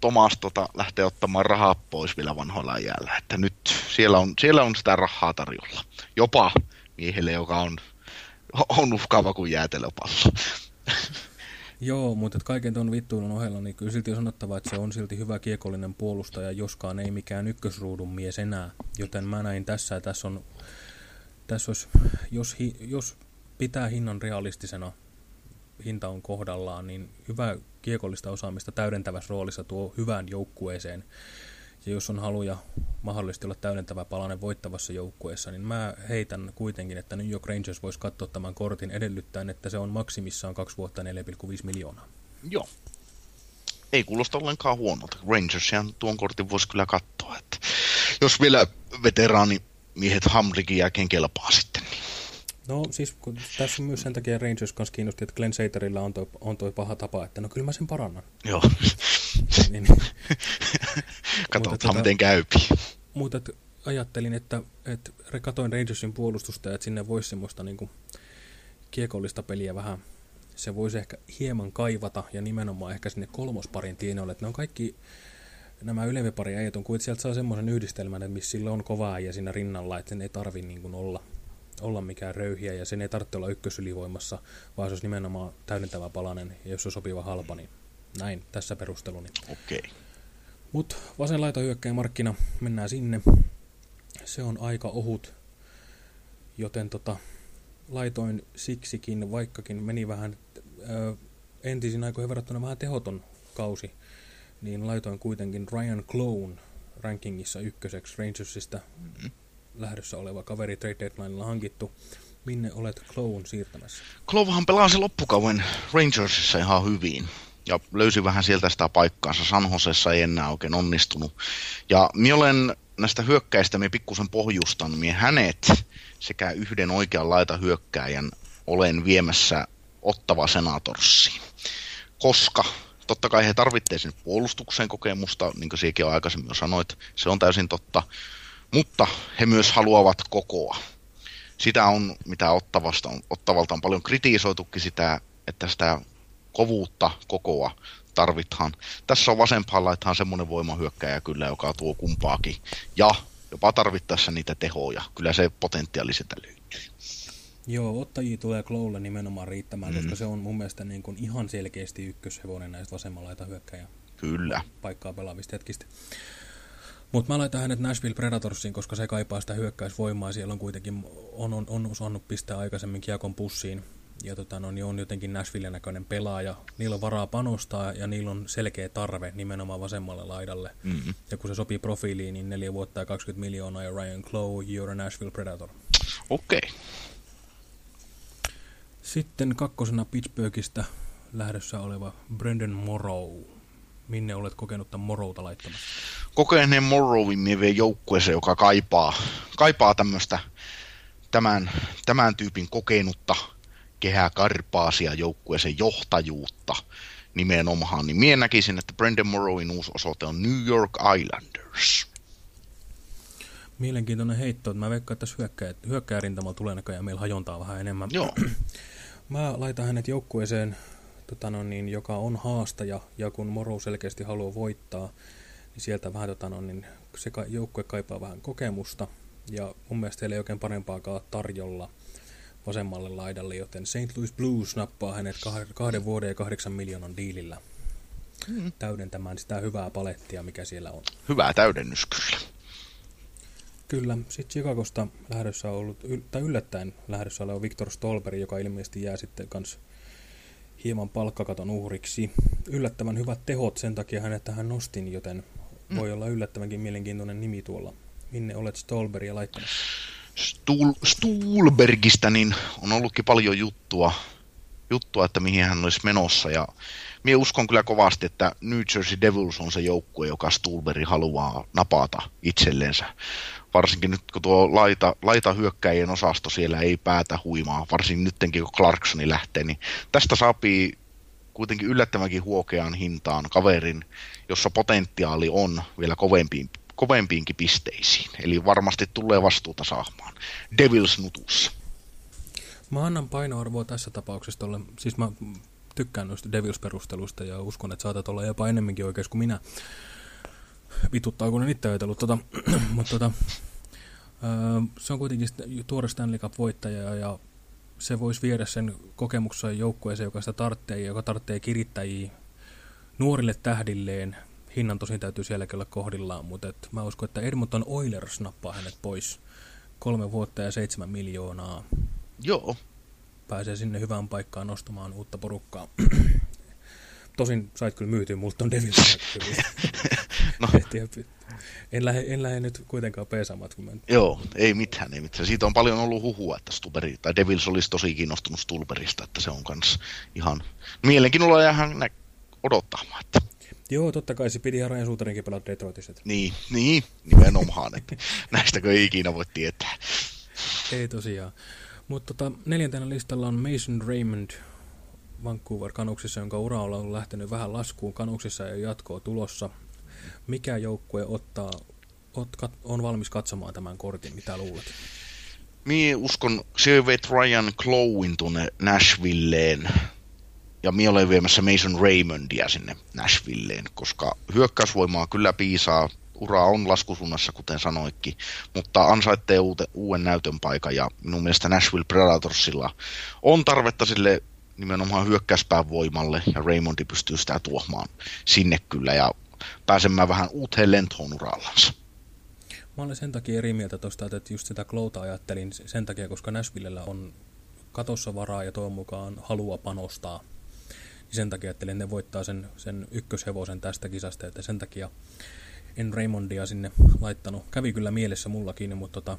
Tomas tota, lähtee ottamaan rahaa pois vielä vanhoilla jäällä. Että nyt siellä on, siellä on sitä rahaa tarjolla. Jopa miehelle, joka on, on uhkaava kuin jäätelöpallo. Joo, mutta kaiken tuon vittuilun ohella, niin kyllä silti on sanottava, että se on silti hyvä kiekollinen puolustaja, joskaan ei mikään ykkösruudun mies enää. Joten mä näin tässä, tässä on, tässä olisi, jos, hi, jos pitää hinnan realistisena, hinta on kohdallaan, niin hyvä kiekollista osaamista täydentävässä roolissa tuo hyvään joukkueeseen. Ja jos on haluja mahdollisesti olla täydentävä palanen voittavassa joukkueessa, niin mä heitän kuitenkin, että New York Rangers voisi katsoa tämän kortin edellyttäen, että se on maksimissaan kaksi vuotta 4,5 miljoonaa. Joo. Ei kuulosta ollenkaan huonolta. Rangersian tuon kortin voisi kyllä katsoa. Että jos vielä veteraanimiehet Hamrikin jälkeen kelpaa sitten, No siis kun tässä on myös sen takia Rangers kanssa kiinnosti, että Glenn Saterilla on toi, on toi paha tapa, että no kyllä mä sen parannan. Joo. niin, niin. Katsotaan tota, miten käypi. Mutta ajattelin, että, että katoin Rangersin puolustusta, että sinne voisi semmoista niin kuin, kiekollista peliä vähän, se voisi ehkä hieman kaivata ja nimenomaan ehkä sinne kolmosparin tienoille, että ne on kaikki nämä ylevipari äijät on kuin, sieltä saa semmoisen yhdistelmän, että missä sillä on kovaa ja siinä rinnalla, että sen ei tarvi niin kuin olla olla mikään röyhiä ja sen ei tarvitse olla ykkösylivoimassa, vaan se olisi nimenomaan täydentävä palanen ja jos se on sopiva halpa, niin näin tässä perusteluni. Okei. Okay. Mutta vasen laita markkina, mennään sinne. Se on aika ohut, joten tota, laitoin siksikin, vaikkakin meni vähän ö, entisin aikoihin verrattuna vähän tehoton kausi, niin laitoin kuitenkin Ryan Clone rankingissa ykköseksi Rangersista. Mm -hmm lähdössä oleva kaveri trade deadlinella hankittu. Minne olet Clown siirtämässä? Klovahan pelasi loppukauden Rangersissa ihan hyvin ja löysi vähän sieltä sitä paikkaansa. San Josessa ei enää oikein onnistunut. Ja minä olen näistä hyökkäistä, minä pikkusen pohjustan, minä hänet sekä yhden oikean laita hyökkääjän olen viemässä ottava senatorssiin. Koska totta kai he tarvitsevat sinne puolustukseen kokemusta, niin kuin siekin aikaisemmin jo sanoit, se on täysin totta, mutta he myös haluavat kokoa. Sitä on, mitä ottavasta on, ottavalta on paljon kritisoitukin sitä, että sitä kovuutta, kokoa tarvitaan. Tässä on vasempaan laitaan semmoinen voimahyökkäjä kyllä, joka tuo kumpaakin. Ja jopa tarvittaessa niitä tehoja. Kyllä se potentiaali sitä löytyy. Joo, ottajia tulee Clowlle nimenomaan riittämään, mm. koska se on mun mielestä niin kuin ihan selkeästi ykköshevonen näistä vasemmalla laita hyökkäjä. Kyllä. Paikkaa pelaavista hetkistä. Mutta mä laitan hänet Nashville Predatorsiin, koska se kaipaa sitä hyökkäysvoimaa. Siellä on kuitenkin, on, on, on osannut pistää aikaisemmin kiekon pussiin ja tota, no, niin on jotenkin Nashville näköinen pelaaja. Niillä on varaa panostaa ja niillä on selkeä tarve nimenomaan vasemmalle laidalle. Mm-hmm. Ja kun se sopii profiiliin, niin neljä vuotta ja 20 miljoonaa ja Ryan Clough, you're a Nashville Predator. Okei. Okay. Sitten kakkosena Pittsburghista lähdössä oleva Brendan Morrow. Minne olet kokenut tämän Morrowta laittamassa? Kokeneen Morrowin mieveen joukkueeseen, joka kaipaa, kaipaa tämmöistä tämän, tämän tyypin kokenutta kehää karpaasia joukkueeseen johtajuutta nimenomaan, niin minä näkisin, että Brendan Morrowin uusi osoite on New York Islanders. Mielenkiintoinen heitto, että mä veikkaan, että hyökkää, hyökkäärintamalla tulee näköjään meillä hajontaa vähän enemmän. Joo. mä laitan hänet joukkueeseen, tota no, niin, joka on haastaja, ja kun Morrow selkeästi haluaa voittaa, niin sieltä vähän tota no, niin, se joukkue kaipaa vähän kokemusta, ja mun mielestä heillä ei oikein parempaakaan tarjolla – vasemmalle laidalle, joten St. Louis Blues nappaa hänet kahden vuoden ja kahdeksan miljoonan diilillä mm. täydentämään sitä hyvää palettia, mikä siellä on. Hyvää täydennys kyllä. Kyllä. Sitten Chicagosta lähdössä on ollut, tai yllättäen lähdössä oleva Victor Stolberg, joka ilmeisesti jää sitten kans hieman palkkakaton uhriksi. Yllättävän hyvät tehot, sen takia hänet tähän nostin, joten mm. voi olla yllättävänkin mielenkiintoinen nimi tuolla. Minne olet Stolberia laittamassa? Stuhl, Stuhlbergistä niin on ollutkin paljon juttua, juttua, että mihin hän olisi menossa. Ja minä uskon kyllä kovasti, että New Jersey Devils on se joukkue, joka Stuhlberg haluaa napata itsellensä. Varsinkin nyt, kun tuo laita, laita hyökkäjien osasto siellä ei päätä huimaa, varsinkin nyttenkin, kun Clarksoni lähtee, niin tästä saapii kuitenkin yllättävänkin huokeaan hintaan kaverin, jossa potentiaali on vielä kovempiin kovempiinkin pisteisiin. Eli varmasti tulee vastuuta saamaan. Devils nutussa. Mä annan painoarvoa tässä tapauksessa tolle, siis mä tykkään noista Devils-perusteluista ja uskon, että saatat olla jopa enemmänkin oikeassa kuin minä. Vituttaa, kun en itse ajatellut tota, mutta tota, se on kuitenkin tuore Stanley Cup-voittaja ja se voisi viedä sen kokemuksen joukkueeseen, joka sitä tarvitsee, joka tarvitsee kirittäjiä nuorille tähdilleen, hinnan tosin täytyy sielläkin olla kohdillaan, mutta et mä uskon, että Edmonton Oilers nappaa hänet pois kolme vuotta ja seitsemän miljoonaa. Joo. Pääsee sinne hyvään paikkaan nostamaan uutta porukkaa. Tosin sait kyllä myytyä multa on Devils. no. en, lähde, en lähde nyt kuitenkaan peesaamaan. Kun mä... Joo, ei mitään, ei mitään. Siitä on paljon ollut huhua, että Stuberi, tai Devils olisi tosi kiinnostunut Stulberista, että se on kans ihan mielenkiinnolla jäähän nä- odottamaan. Että Joo, totta kai se piti Ryan Suuterinkin pelata Detroitissa. Niin, niin, nimenomaan. että näistäkö ei ikinä voi tietää. Ei tosiaan. Mutta tota, neljäntenä listalla on Mason Raymond Vancouver Kanuksissa, jonka ura on ollut lähtenyt vähän laskuun. Kanuksissa ja jatkoa tulossa. Mikä joukkue ottaa, ot, on valmis katsomaan tämän kortin? Mitä luulet? Mie uskon, se Ryan Clowin tuonne Nashvilleen ja minä olen viemässä Mason Raymondia sinne Nashvilleen, koska hyökkäysvoimaa kyllä piisaa, ura on laskusuunnassa, kuten sanoikin, mutta ansaittee uute, uuden näytön paikan ja minun mielestä Nashville Predatorsilla on tarvetta sille nimenomaan hyökkäyspään voimalle ja Raymondi pystyy sitä tuomaan sinne kyllä ja pääsemään vähän uuteen lentoon urallansa. Mä olen sen takia eri mieltä tuosta, että just sitä Clouta ajattelin sen takia, koska Nashvillellä on katossa varaa ja toivon mukaan halua panostaa niin sen takia ajattelin, että ne voittaa sen, sen ykköshevosen tästä kisasta, että sen takia en Raymondia sinne laittanut. Kävi kyllä mielessä mullakin, mutta tota,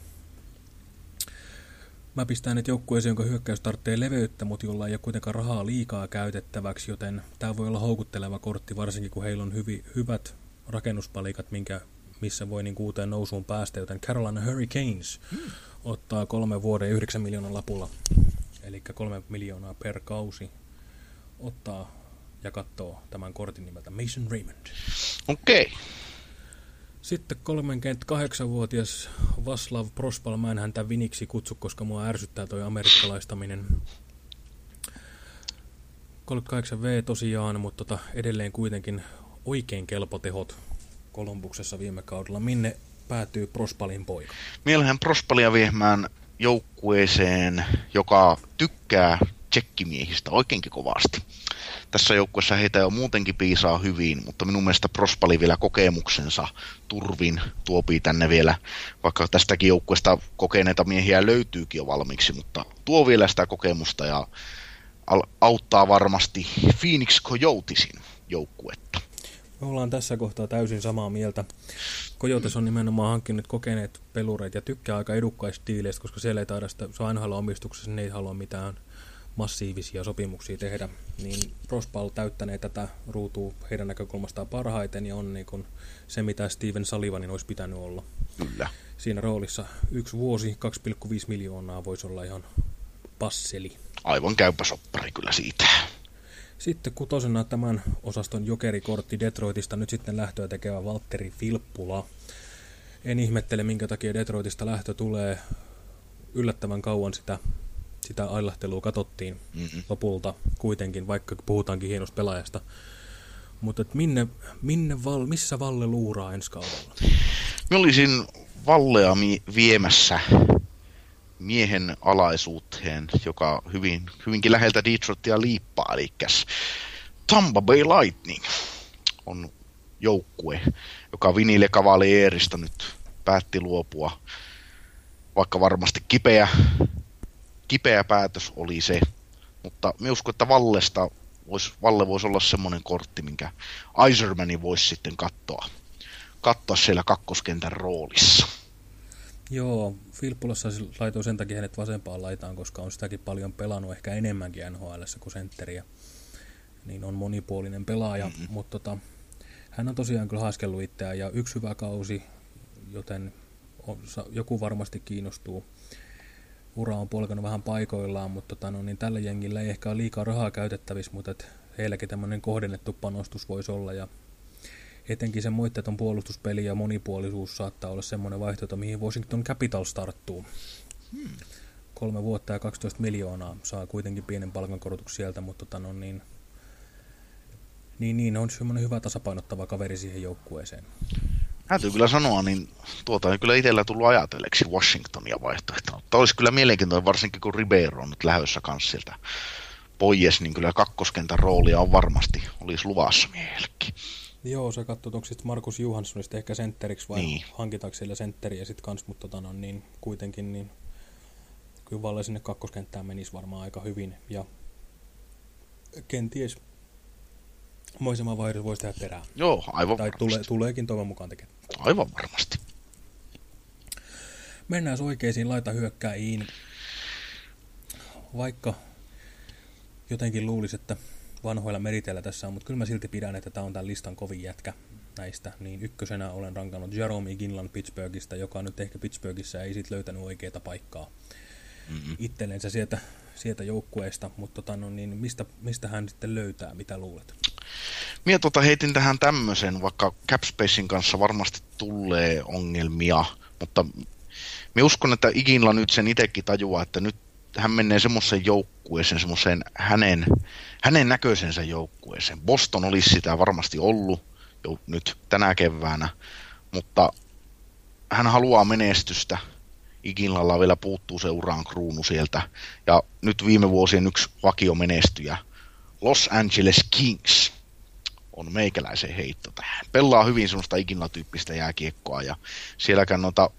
Mä pistän nyt joukkueeseen, jonka hyökkäys tarvitsee leveyttä, mutta jolla ei ole kuitenkaan rahaa liikaa käytettäväksi, joten tämä voi olla houkutteleva kortti, varsinkin kun heillä on hyvi, hyvät rakennuspalikat, minkä, missä voi niin uuteen nousuun päästä, joten Carolina Hurricanes hmm. ottaa kolme vuoden 9 miljoonan lapulla, eli kolme miljoonaa per kausi, ottaa ja katsoo tämän kortin nimeltä Mason Raymond. Okei. Okay. Sitten 38-vuotias Vaslav Prospal, mä en häntä viniksi kutsu, koska mua ärsyttää toi amerikkalaistaminen. 38V tosiaan, mutta tota, edelleen kuitenkin oikein kelpotehot Kolumbuksessa viime kaudella. Minne päätyy Prospalin poika? Mielellähän Prospalia viemään joukkueeseen, joka tykkää tsekkimiehistä oikeinkin kovasti tässä joukkueessa heitä jo muutenkin piisaa hyvin, mutta minun mielestä Prospali vielä kokemuksensa turvin tuopii tänne vielä, vaikka tästäkin joukkueesta kokeneita miehiä löytyykin jo valmiiksi, mutta tuo vielä sitä kokemusta ja auttaa varmasti Phoenix Coyotesin joukkuetta. Me ollaan tässä kohtaa täysin samaa mieltä. Coyotes on nimenomaan hankkinut kokeneet pelureet ja tykkää aika edukkaista diileistä, koska siellä ei taida sitä, se on aina omistuksessa, ne ei halua mitään massiivisia sopimuksia tehdä, niin Prospal täyttänee tätä ruutua heidän näkökulmastaan parhaiten ja on niin kuin se, mitä Steven Sullivanin olisi pitänyt olla. Kyllä. Siinä roolissa yksi vuosi, 2,5 miljoonaa voisi olla ihan passeli. Aivan käypä soppari kyllä siitä. Sitten kutosena tämän osaston jokerikortti Detroitista nyt sitten lähtöä tekevä Valtteri Filppula. En ihmettele, minkä takia Detroitista lähtö tulee yllättävän kauan sitä sitä ailahtelua katsottiin mm-hmm. lopulta kuitenkin, vaikka puhutaankin hienosta pelaajasta. Mutta minne, minne val, missä Valle luuraa ensi kaudella? Mä olisin Vallea mi- viemässä miehen alaisuuteen, joka hyvin, hyvinkin läheltä Detroitia liippaa, eli Tampa Bay Lightning on joukkue, joka Vinille Cavalierista nyt päätti luopua, vaikka varmasti kipeä kipeä päätös oli se. Mutta me uskon, että Vallesta vois, Valle voisi olla semmoinen kortti, minkä Isermani voisi sitten katsoa, katsoa siellä kakkoskentän roolissa. Joo, Filppulassa laitoi sen takia hänet vasempaan laitaan, koska on sitäkin paljon pelannut, ehkä enemmänkin NHL kuin sentteriä. Niin on monipuolinen pelaaja, mm-hmm. mutta tota, hän on tosiaan kyllä haskellut itseään ja yksi hyvä kausi, joten on, joku varmasti kiinnostuu ura on polkanut vähän paikoillaan, mutta tota, no, niin tällä jengillä ei ehkä ole liikaa rahaa käytettävissä, mutta et heilläkin tämmöinen kohdennettu panostus voisi olla ja etenkin se moitteeton puolustuspeli ja monipuolisuus saattaa olla semmoinen vaihtoehto, mihin Washington Capital starttuu. Hmm. Kolme vuotta ja 12 miljoonaa saa kuitenkin pienen palkankorotuksen sieltä, mutta tota, no, niin, niin, niin, on semmoinen hyvä tasapainottava kaveri siihen joukkueeseen. Täytyy kyllä sanoa, niin tuota ei kyllä itsellä tullut ajatelleeksi Washingtonia vaihtoehtona. Mutta olisi kyllä mielenkiintoinen, varsinkin kun Ribeiro on nyt lähdössä kanssa sieltä pois, niin kyllä kakkoskentän roolia on varmasti, olisi luvassa miehellekin. Joo, se katsoo, onko sitten Markus Johanssonista ehkä sentteriksi vai niin. hankitaanko siellä sentteriä sitten kanssa, mutta tota, no, niin kuitenkin niin kyllä Valle sinne kakkoskenttään menisi varmaan aika hyvin ja kenties Moisema vaihdos voisi tehdä perää. Joo, aivan Tai tule, tuleekin toivon mukaan tekemään. Aivan varmasti. Mennään oikeisiin laita hyökkääjiin. Vaikka jotenkin luulisi, että vanhoilla meriteillä tässä on, mutta kyllä mä silti pidän, että tämä on tämän listan kovin jätkä näistä. Niin ykkösenä olen rankannut Jerome Ginlan Pittsburghista, joka nyt ehkä Pittsburghissa ei sit löytänyt oikeaa paikkaa mm -hmm. itsellensä sieltä, sieltä joukkueesta, mutta tota, no, niin mistä, mistä hän sitten löytää, mitä luulet? Minä tota heitin tähän tämmöisen, vaikka Capspacein kanssa varmasti tulee ongelmia, mutta minä uskon, että Iginla nyt sen itsekin tajuaa, että nyt hän menee semmoiseen joukkueeseen, semmoiseen hänen, hänen näköisensä joukkueeseen. Boston olisi sitä varmasti ollut jo nyt tänä keväänä, mutta hän haluaa menestystä. Iginlalla vielä puuttuu se uraan kruunu sieltä. Ja nyt viime vuosien yksi vakio menestyjä, Los Angeles Kings on meikäläisen heitto tähän. Pelaa hyvin semmoista ikinla-tyyppistä jääkiekkoa ja sielläkään noita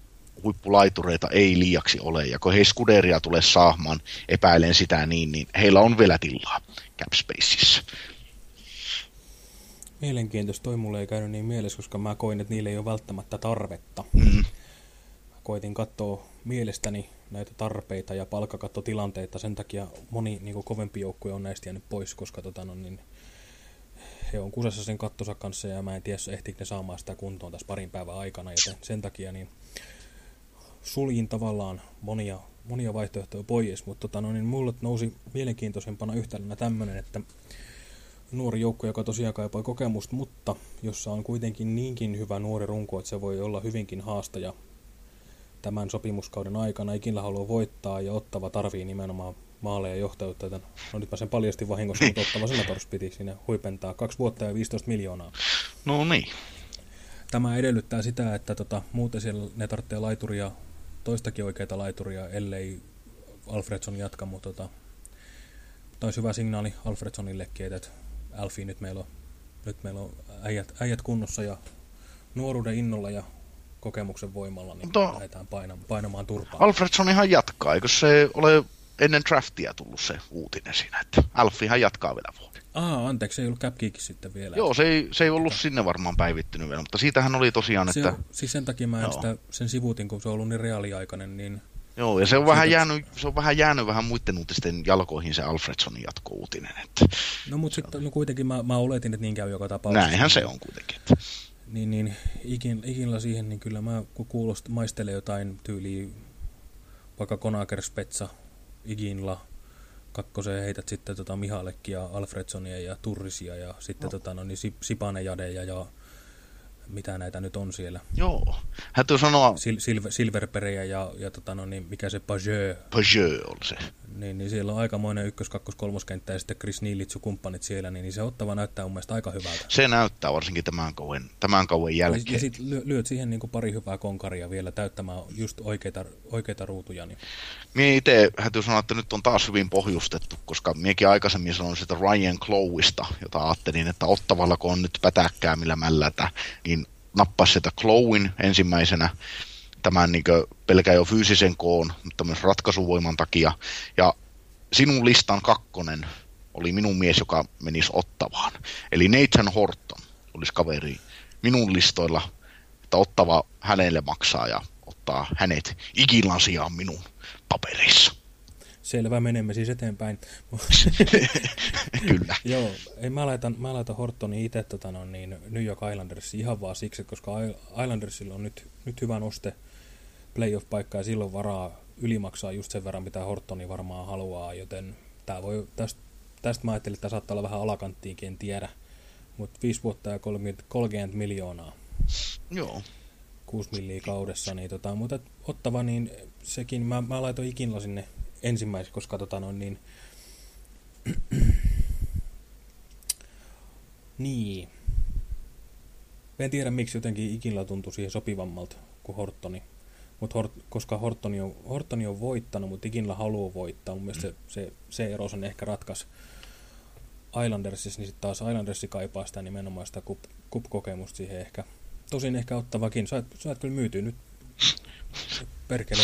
huippulaitureita ei liiaksi ole. Ja kun he Scuderia tulee saamaan, epäilen sitä niin, niin heillä on vielä tilaa Capspaceissa. Mielenkiintoista, toi mulle ei käynyt niin mielessä, koska mä koin, että niille ei ole välttämättä tarvetta. Mm. Mä koitin katsoa mielestäni näitä tarpeita ja palkkakattotilanteita. Sen takia moni niin kovempi joukkue on näistä jäänyt pois, koska tota, no, niin, he on kusessa sen kattosa kanssa ja mä en tiedä, ehtiikö ne saamaan sitä kuntoon tässä parin päivän aikana, joten sen takia niin suljin tavallaan monia, monia vaihtoehtoja pois, mutta tota, no, niin mulle nousi mielenkiintoisempana yhtälönä tämmöinen, että nuori joukko, joka tosiaan kaipaa kokemusta, mutta jossa on kuitenkin niinkin hyvä nuori runko, että se voi olla hyvinkin haastaja tämän sopimuskauden aikana. Ikinä haluaa voittaa ja ottava tarvii nimenomaan maaleja ja johtajuutta. Joten, no nyt mä sen paljasti vahingossa, mutta ottava Senators piti sinne huipentaa kaksi vuotta ja 15 miljoonaa. No niin. Tämä edellyttää sitä, että tota, muuten siellä ne tarvitsee laituria, toistakin oikeita laituria, ellei Alfredson jatka, mutta tota, olisi hyvä signaali Alfredsonillekin, että Alfie nyt meillä on, nyt meillä on äijät, äijät kunnossa ja nuoruuden innolla ja kokemuksen voimalla, niin Mutta- lähdetään painamaan, painamaan turpaan. Alfredson ihan jatkaa, eikö se ole ennen draftia tullut se uutinen siinä, että Alfihan jatkaa vielä vuoden. Aa, anteeksi, ei ollut cap sitten vielä. Joo, se ei, se ei ollut sinne varmaan päivittynyt vielä, mutta siitähän oli tosiaan, se, että... on- siis sen takia mä en Joo. sitä, sen sivuutin, kun se on ollut niin reaaliaikainen, niin Joo, ja se on, vähän jäänyt, se on vähän jäänyt vähän muiden uutisten jalkoihin se Alfredsonin jatko-uutinen. Että No mutta sitten no kuitenkin mä, mä oletin, että niin käy joka tapauksessa. näinhän se on kuitenkin. Että. Niin, niin ikin, ikinla siihen, niin kyllä mä kun kuulost, maistelen jotain tyyliä, vaikka Konaker, Spetsa, Iginla, kakkoseen heität sitten tota Mihalekkia, Alfredsonia ja Turrisia ja sitten no. tota, no, niin Sip- Sipane Jadeja ja mitä näitä nyt on siellä. Joo, täytyy sanoa, Sil, silver, Silverperejä ja, ja tota, no, niin, mikä se Pajeu, Peugeot on se. Niin, niin siellä on aikamoinen ykkös-, kakkos-, kolmoskenttä ja sitten Chris Niilitsu kumppanit siellä, niin, niin se ottava näyttää mun mielestä aika hyvältä. Se näyttää varsinkin tämän kauden, tämän kauden Ja, jälkeen. ja sitten lyö, lyöt siihen niin kuin pari hyvää konkaria vielä täyttämään just oikeita, oikeita ruutuja. Niin. Mie itse täytyy sanoa, että nyt on taas hyvin pohjustettu, koska miekin aikaisemmin sanoin sitä Ryan Clowista, jota ajattelin, että ottavalla kun on nyt pätäkkää millä mällätä, niin nappasi sitä Clowin ensimmäisenä tämän niin pelkää jo fyysisen koon, mutta myös ratkaisuvoiman takia. Ja sinun listan kakkonen oli minun mies, joka menisi ottavaan. Eli Nathan Horton olisi kaveri minun listoilla, että ottava hänelle maksaa ja ottaa hänet ikilan sijaan minun papereissa. Selvä, menemme siis eteenpäin. Kyllä. Joo, ei, mä, laitan, mä laitan Hortonin itse tota, no, niin New York Islandersiin ihan vaan siksi, koska Islandersilla on nyt, nyt hyvä noste playoff-paikka ja silloin varaa ylimaksaa just sen verran, mitä Hortoni varmaan haluaa, joten tää voi, tästä, tästä mä ajattelin, että tää saattaa olla vähän alakanttiinkin, en tiedä. Mutta 5 vuotta ja 30, 30 miljoonaa, Joo. 6 milliä kaudessa, niin tota, mutta ottava, niin sekin, mä, mä laitoin ikinla sinne ensimmäiseksi, koska tota noin niin, niin. Mä en tiedä, miksi jotenkin ikinla tuntui siihen sopivammalta kuin Hortoni. Mut Hort, koska Hortoni on, Hortoni on voittanut, mutta ikinla haluaa voittaa. Mun mielestä se, se, se ero on ehkä ratkas Islandersissa, niin sitten taas Islandersi kaipaa sitä nimenomaan sitä kup, kup-kokemusta siihen ehkä. Tosin ehkä ottavakin. Sä, et- sä et kyllä myytyy nyt. Perkele.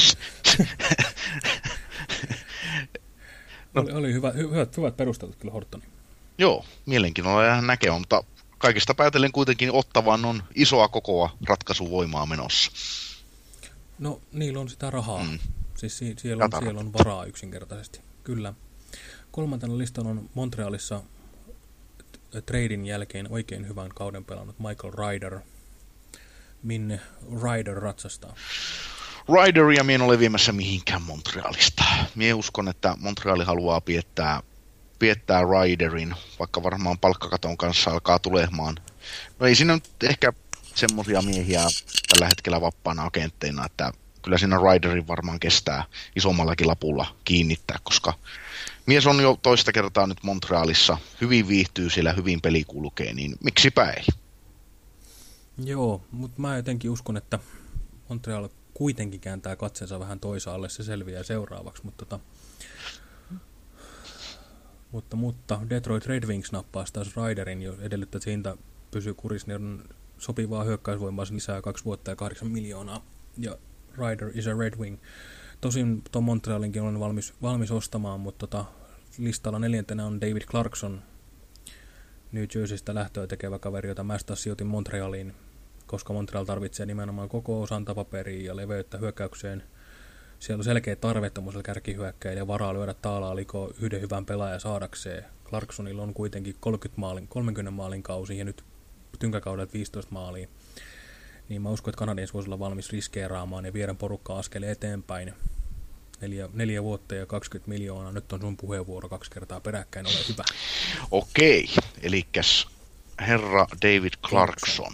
No. Oli, oli hyvä, hy, hyvät, hyvät perustelut kyllä Hortoni. Joo, mielenkiinnolla jää näkemään, mutta kaikista päätellen kuitenkin ottavan on isoa kokoa ratkaisuvoimaa menossa. No, niillä on sitä rahaa. Mm. Siis si- siellä, on, siellä on varaa yksinkertaisesti. Kyllä. Kolmantena listalla on Montrealissa t- treidin jälkeen oikein hyvän kauden pelannut Michael Ryder. Minne Ryder ratsastaa? Ryderia mien ole viemässä mihinkään Montrealista. Mie uskon, että Montreali haluaa piettää, piettää Ryderin, vaikka varmaan palkkakaton kanssa alkaa tulemaan. No ei siinä nyt ehkä semmoisia miehiä tällä hetkellä vapaana agentteina, että kyllä siinä Ryderin varmaan kestää isommallakin lapulla kiinnittää, koska mies on jo toista kertaa nyt Montrealissa, hyvin viihtyy siellä, hyvin peli kulkee, niin miksipä ei. Joo, mutta mä jotenkin uskon, että Montreal kuitenkin kääntää katseensa vähän toisaalle, se selviää seuraavaksi, mutta tota, mutta, mutta Detroit Red Wings nappaa taas Ryderin, jo edellyttää, että hinta pysyy kurissa, niin on sopivaa hyökkäysvoimaa lisää kaksi vuotta ja kahdeksan miljoonaa, ja Ryder is a Red Wing. Tosin tuon Montrealinkin olen valmis, valmis ostamaan, mutta tota, listalla neljäntenä on David Clarkson, New Jerseystä lähtöä tekevä kaveri, jota mä taas sijoitin Montrealiin, koska Montreal tarvitsee nimenomaan koko osan tapaperia ja leveyttä hyökkäykseen. siellä on selkeä tarve tuommoisella kärkihyökkäillä ja varaa lyödä taalaa liko yhden hyvän pelaajan saadakseen. Clarksonilla on kuitenkin 30, maalin, 30 maalin kausi ja nyt tynkäkaudet 15 maalia. Niin mä uskon, että Kanadiens voisi olla valmis riskeeraamaan ja viedä porukkaa askel eteenpäin. Neljä, neljä vuotta ja 20 miljoonaa. Nyt on sun puheenvuoro kaksi kertaa peräkkäin. Ole hyvä. Okei, eli herra David Clarkson.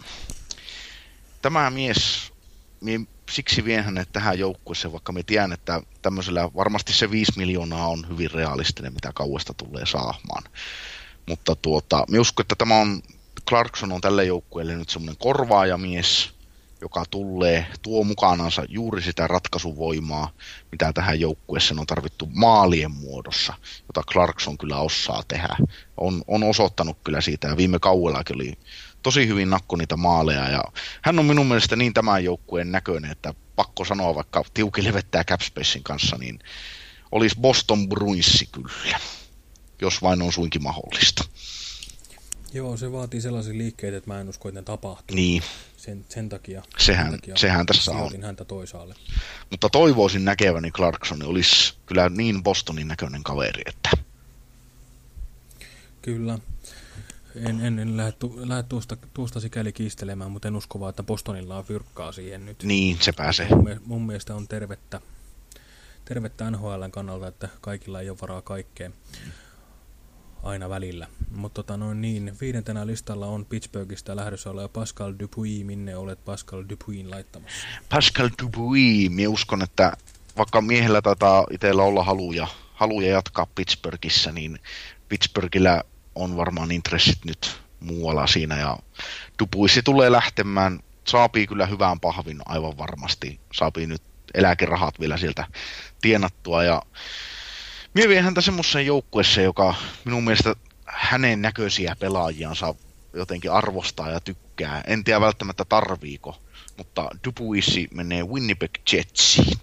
Tämä mies, mie siksi vien hänet tähän joukkueeseen, vaikka me tiedän, että tämmöisellä varmasti se 5 miljoonaa on hyvin realistinen, mitä kauesta tulee saamaan. Mutta tuota, minä uskon, että tämä on, Clarkson on tälle joukkueelle nyt semmoinen korvaajamies, joka tulee, tuo mukanansa juuri sitä ratkaisuvoimaa, mitä tähän joukkueeseen on tarvittu maalien muodossa, jota Clarkson kyllä osaa tehdä. On, on osoittanut kyllä siitä ja viime kauellakin oli tosi hyvin nakko niitä maaleja ja hän on minun mielestä niin tämän joukkueen näköinen, että pakko sanoa vaikka tiukin levettää Capspacein kanssa, niin olisi Boston Bruinsi kyllä, jos vain on suinkin mahdollista. Joo, se vaatii sellaisia liikkeitä, että mä en usko, että ne tapahtuu. Niin. Sen, sen takia, sehän, sen takia sehän tässä on. häntä toisaalle. Mutta toivoisin näkeväni Clarkson olisi kyllä niin Bostonin näköinen kaveri, että... Kyllä. En, en, en lähde, tu, lähde tuosta, tuosta sikäli kiistelemään, mutta en usko vaan, että Bostonilla on fyrkkaa siihen nyt. Niin, se pääsee. Mun, mun mielestä on tervettä, tervettä NHLn kannalta, että kaikilla ei ole varaa kaikkeen aina välillä. Mutta tota noin niin, viidentenä listalla on Pittsburghista lähdössä oleva Pascal Dupuis. Minne olet Pascal Dupuin laittamassa? Pascal Dupuis, minä uskon, että vaikka miehellä taitaa itsellä olla haluja, haluja jatkaa Pittsburghissa, niin Pittsburghillä on varmaan intressit nyt muualla siinä ja Dupuisi tulee lähtemään, saapii kyllä hyvään pahvin aivan varmasti, saapii nyt eläkerahat vielä sieltä tienattua ja Mie vien häntä semmoiseen joukkueeseen, joka minun mielestä hänen näköisiä pelaajiansa jotenkin arvostaa ja tykkää. En tiedä välttämättä tarviiko, mutta Dupuisi menee Winnipeg Jetsiin.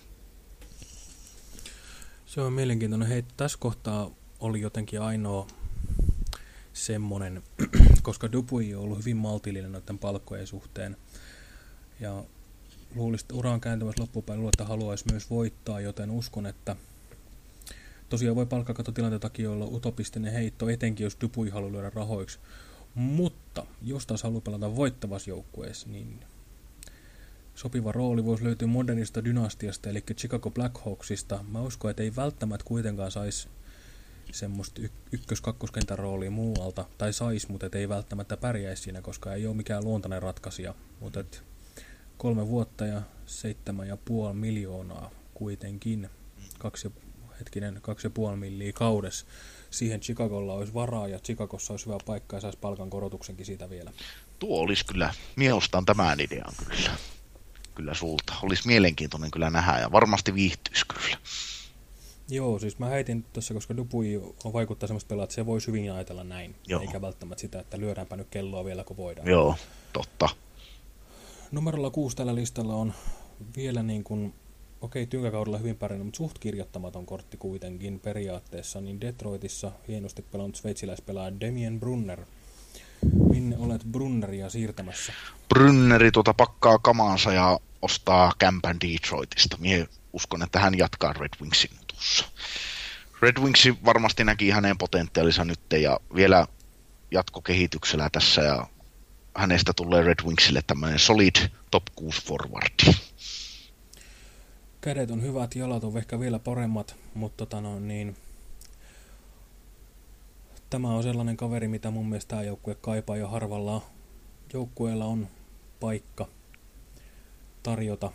Se on mielenkiintoinen. Hei, tässä kohtaa oli jotenkin ainoa semmonen, koska Dupui on ollut hyvin maltillinen noiden palkkojen suhteen. Ja luulisin, että uraan kääntymässä loppupäin että haluaisi myös voittaa, joten uskon, että tosiaan voi palkkakatotilanteen takia olla utopistinen heitto, etenkin jos Dupui haluaa lyödä rahoiksi. Mutta jos taas haluaa pelata voittavassa joukkueessa, niin sopiva rooli voisi löytyä modernista dynastiasta, eli Chicago Blackhawksista. Mä uskon, että ei välttämättä kuitenkaan saisi semmoista y- ykkös-kakkoskentän roolia muualta, tai sais, mutta ei välttämättä pärjäisi siinä, koska ei ole mikään luontainen ratkaisija. Mutta kolme vuotta ja seitsemän ja puoli miljoonaa kuitenkin, kaksi, hetkinen, kaksi ja puoli milliä kaudessa. Siihen Chicagolla olisi varaa ja Chicagossa olisi hyvä paikka ja saisi palkan korotuksenkin siitä vielä. Tuo olisi kyllä, mielostaan tämän idean kyllä. Kyllä sulta. Olisi mielenkiintoinen kyllä nähdä ja varmasti viihtyisi kyllä. Joo, siis mä heitin tuossa, koska on vaikuttaa semmoista pelaa, että se voisi hyvin ajatella näin, Joo. eikä välttämättä sitä, että lyödäänpä nyt kelloa vielä kun voidaan. Joo, totta. Numerolla kuusi tällä listalla on vielä niin kuin, okei, okay, tynkäkaudella hyvin pärjännyt, mutta suht kirjoittamaton kortti kuitenkin periaatteessa, niin Detroitissa hienosti pelannut sveitsiläispelaaja Demien Brunner. Minne olet Brunneria siirtämässä? Brunneri tuota pakkaa kamaansa ja ostaa kämpän Detroitista. Mie uskon, että hän jatkaa Red Wingsin jutussa. Red Wings varmasti näki hänen potentiaalinsa nyt ja vielä jatkokehityksellä tässä ja hänestä tulee Red Wingsille tämmöinen solid top 6 forwardi. Kädet on hyvät, jalat on ehkä vielä paremmat, mutta tota no, niin, tämä on sellainen kaveri, mitä mun mielestä tämä joukkue kaipaa ja harvalla joukkueella on paikka tarjota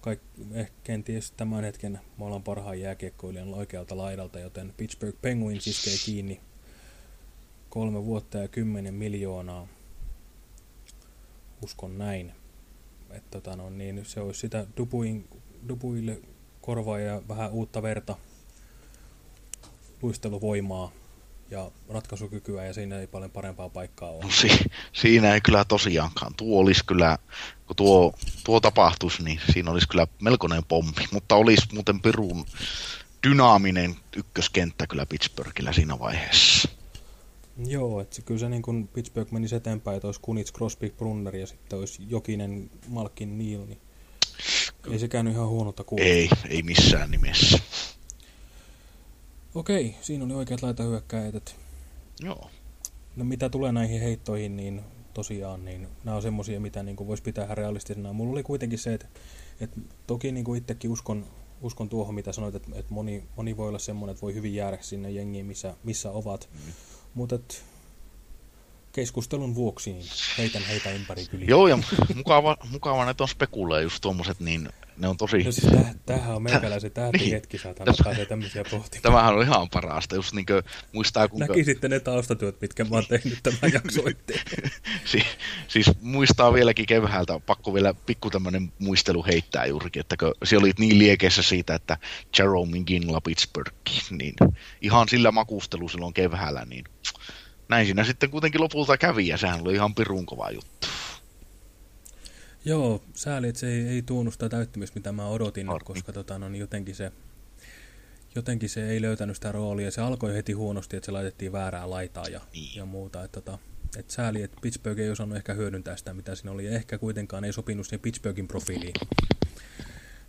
kaik, eh, kenties tämän hetken maailman parhaan jääkiekkoilijan oikealta laidalta, joten Pittsburgh Penguins iskee kiinni kolme vuotta ja kymmenen miljoonaa. Uskon näin. Että tota no, niin se olisi sitä Dubuin, Dubuille korvaa ja vähän uutta verta, luisteluvoimaa ja ratkaisukykyä ja siinä ei paljon parempaa paikkaa ole. No si- siinä ei kyllä tosiaankaan. Tuo olisi kyllä, kun tuo, tuo tapahtuisi, niin siinä olisi kyllä melkoinen pommi. Mutta olisi muuten Perun dynaaminen ykköskenttä kyllä Pittsburghillä siinä vaiheessa. Joo, että kyllä se niin kun Pittsburgh menisi eteenpäin, että olisi Kunitz, Crosby, Brunner ja sitten olisi Jokinen, Malkin, Neil, niin Ei se käynyt ihan huonolta kuulla. Ei, ei missään nimessä. Okei, siinä oli oikeat laitahyökkäjät. Joo. No mitä tulee näihin heittoihin, niin tosiaan niin nämä on semmoisia, mitä niin voisi pitää realistisena. Mulla oli kuitenkin se, että, että toki niin kuin itsekin uskon, uskon tuohon, mitä sanoit, että, että moni, moni voi olla semmoinen, että voi hyvin jäädä sinne jengiin, missä, missä ovat. Mm. Mutta keskustelun vuoksi niin heitän heitä ympäri kyliä. Joo, ja mukava, mukava että on spekuleja just tuommoiset, niin ne on tosi... No siis täh, tämähän on meikäläisen tähti niin. hetki, saatana pääsee tämmöisiä pohtimaan. Tämähän on ihan parasta, just niin kuin muistaa kuinka... Näki sitten ne taustatyöt, mitkä mä oon tehnyt tämän jaksoitteen. si siis muistaa vieläkin keväältä, pakko vielä pikku tämmöinen muistelu heittää juurikin, että kun se oli niin liekeissä siitä, että Jerome Ginla Pittsburgh, niin ihan sillä makustelu silloin keväällä, niin näin siinä sitten kuitenkin lopulta kävi, ja sehän oli ihan pirun kova juttu. Joo, sääli, että se ei, ei tuonut sitä täyttymistä, mitä mä odotin, Arki. koska tota, no, niin jotenkin, se, jotenkin se ei löytänyt sitä roolia. Se alkoi heti huonosti, että se laitettiin väärää laitaa ja, niin. ja muuta. Että, tota, et sääli, että Pittsburgh ei osannut ehkä hyödyntää sitä, mitä siinä oli. Ja ehkä kuitenkaan ei sopinut siihen Pittsburghin profiiliin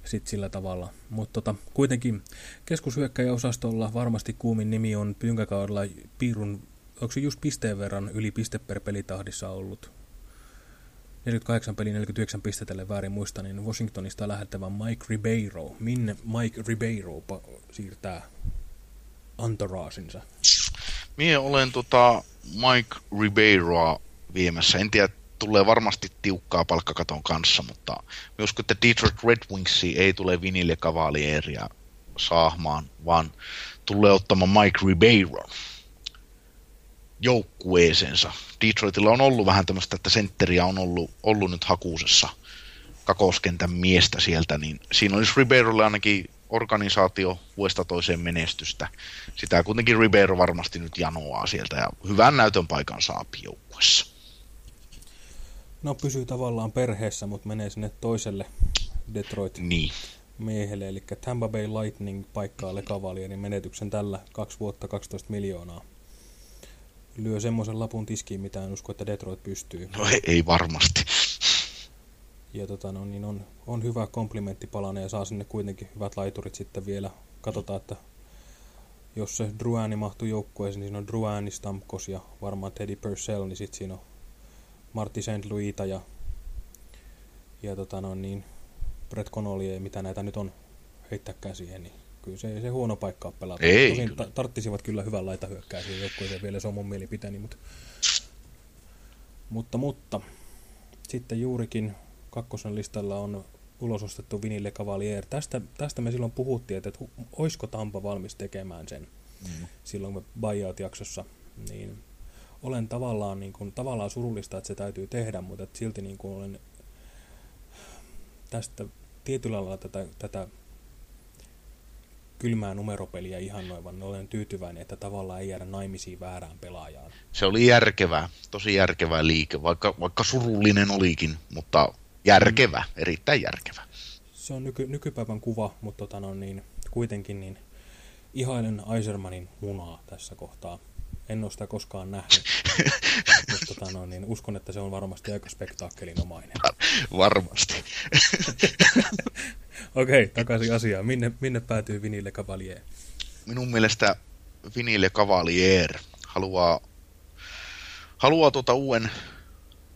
sitten sillä tavalla. Mutta tota, kuitenkin keskushyökkäjäosastolla varmasti kuumin nimi on pynkäkaudella piirun, onko se just pisteen verran yli piste per pelitahdissa ollut 48 peli 49 pistetelle väärin muista, niin Washingtonista lähettävä Mike Ribeiro. Minne Mike Ribeiro siirtää antoraasinsa? Mie olen tota Mike Ribeiroa viemässä. En tiedä, tulee varmasti tiukkaa palkkakaton kanssa, mutta uskon, että Detroit Red Wings ei tule Vinille Cavalieria saahmaan, vaan tulee ottamaan Mike Ribeiro joukkueeseensa. Detroitilla on ollut vähän tämmöistä, että sentteriä on ollut, ollut nyt hakuusessa kakoskentän miestä sieltä, niin siinä olisi Ribeirolle ainakin organisaatio vuesta toiseen menestystä. Sitä kuitenkin Ribeiro varmasti nyt janoaa sieltä ja hyvän näytön paikan saapi joukkuessa. No pysyy tavallaan perheessä, mutta menee sinne toiselle Detroit niin. miehelle, eli Tampa Bay Lightning paikkaa Le Cavalierin menetyksen tällä kaksi vuotta 12 miljoonaa lyö semmoisen lapun tiskiin, mitä en usko, että Detroit pystyy. No ei, ei varmasti. Ja tota, no, niin on, on hyvä komplimenttipalanen ja saa sinne kuitenkin hyvät laiturit sitten vielä. Katsotaan, että jos se Druani mahtuu joukkueeseen, niin siinä on Druani, Stamkos ja varmaan Teddy Purcell, niin sitten siinä on Martti St. Louisita ja, ja tota, no, niin Brett Connolly, mitä näitä nyt on heittää siihen, niin kyllä se se huono paikka ole pelata. Ei, Tosin kyllä. tarttisivat kyllä hyvän laita hyökkääisiin joukkueeseen vielä, se on mun mielipiteeni, mutta, mutta, mutta sitten juurikin kakkosen listalla on ulosostettu Vinille Cavalier. Tästä, tästä me silloin puhuttiin, että, että olisiko Tampa valmis tekemään sen mm. silloin me buyout-jaksossa, niin olen tavallaan, niin kuin, tavallaan surullista, että se täytyy tehdä, mutta että silti niin kuin olen tästä tietyllä lailla tätä, tätä kylmää numeropeliä ihannoivan, olen tyytyväinen, että tavallaan ei jäädä naimisiin väärään pelaajaan. Se oli järkevää, tosi järkevää liike, vaikka, vaikka surullinen olikin, mutta järkevä, mm. erittäin järkevä. Se on nyky, nykypäivän kuva, mutta tota no, niin, kuitenkin niin, ihailen Eisermanin munaa tässä kohtaa. En ole sitä koskaan nähnyt, mutta tota no, niin, uskon, että se on varmasti aika spektaakkelinomainen. Varmasti. Okei, takaisin asiaan. Minne, minne päätyy Vinille Cavalier? Minun mielestä Vinille Cavalier haluaa, haluaa tuota uuden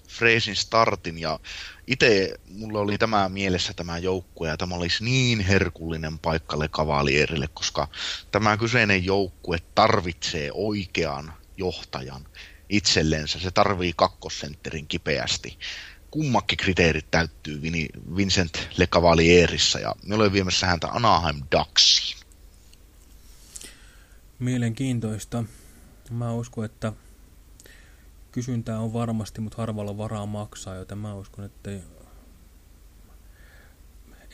Freesin startin ja itse mulla oli tämä mielessä tämä joukkue ja tämä olisi niin herkullinen paikka Le Cavalierille, koska tämä kyseinen joukkue tarvitsee oikean johtajan itsellensä. Se tarvii kakkosentterin kipeästi kummakin kriteerit täyttyy Vincent Le Cavalierissa ja me olemme viemässä häntä Anaheim Ducksiin. Mielenkiintoista. Mä uskon, että kysyntää on varmasti, mutta harvalla varaa maksaa, joten mä uskon, että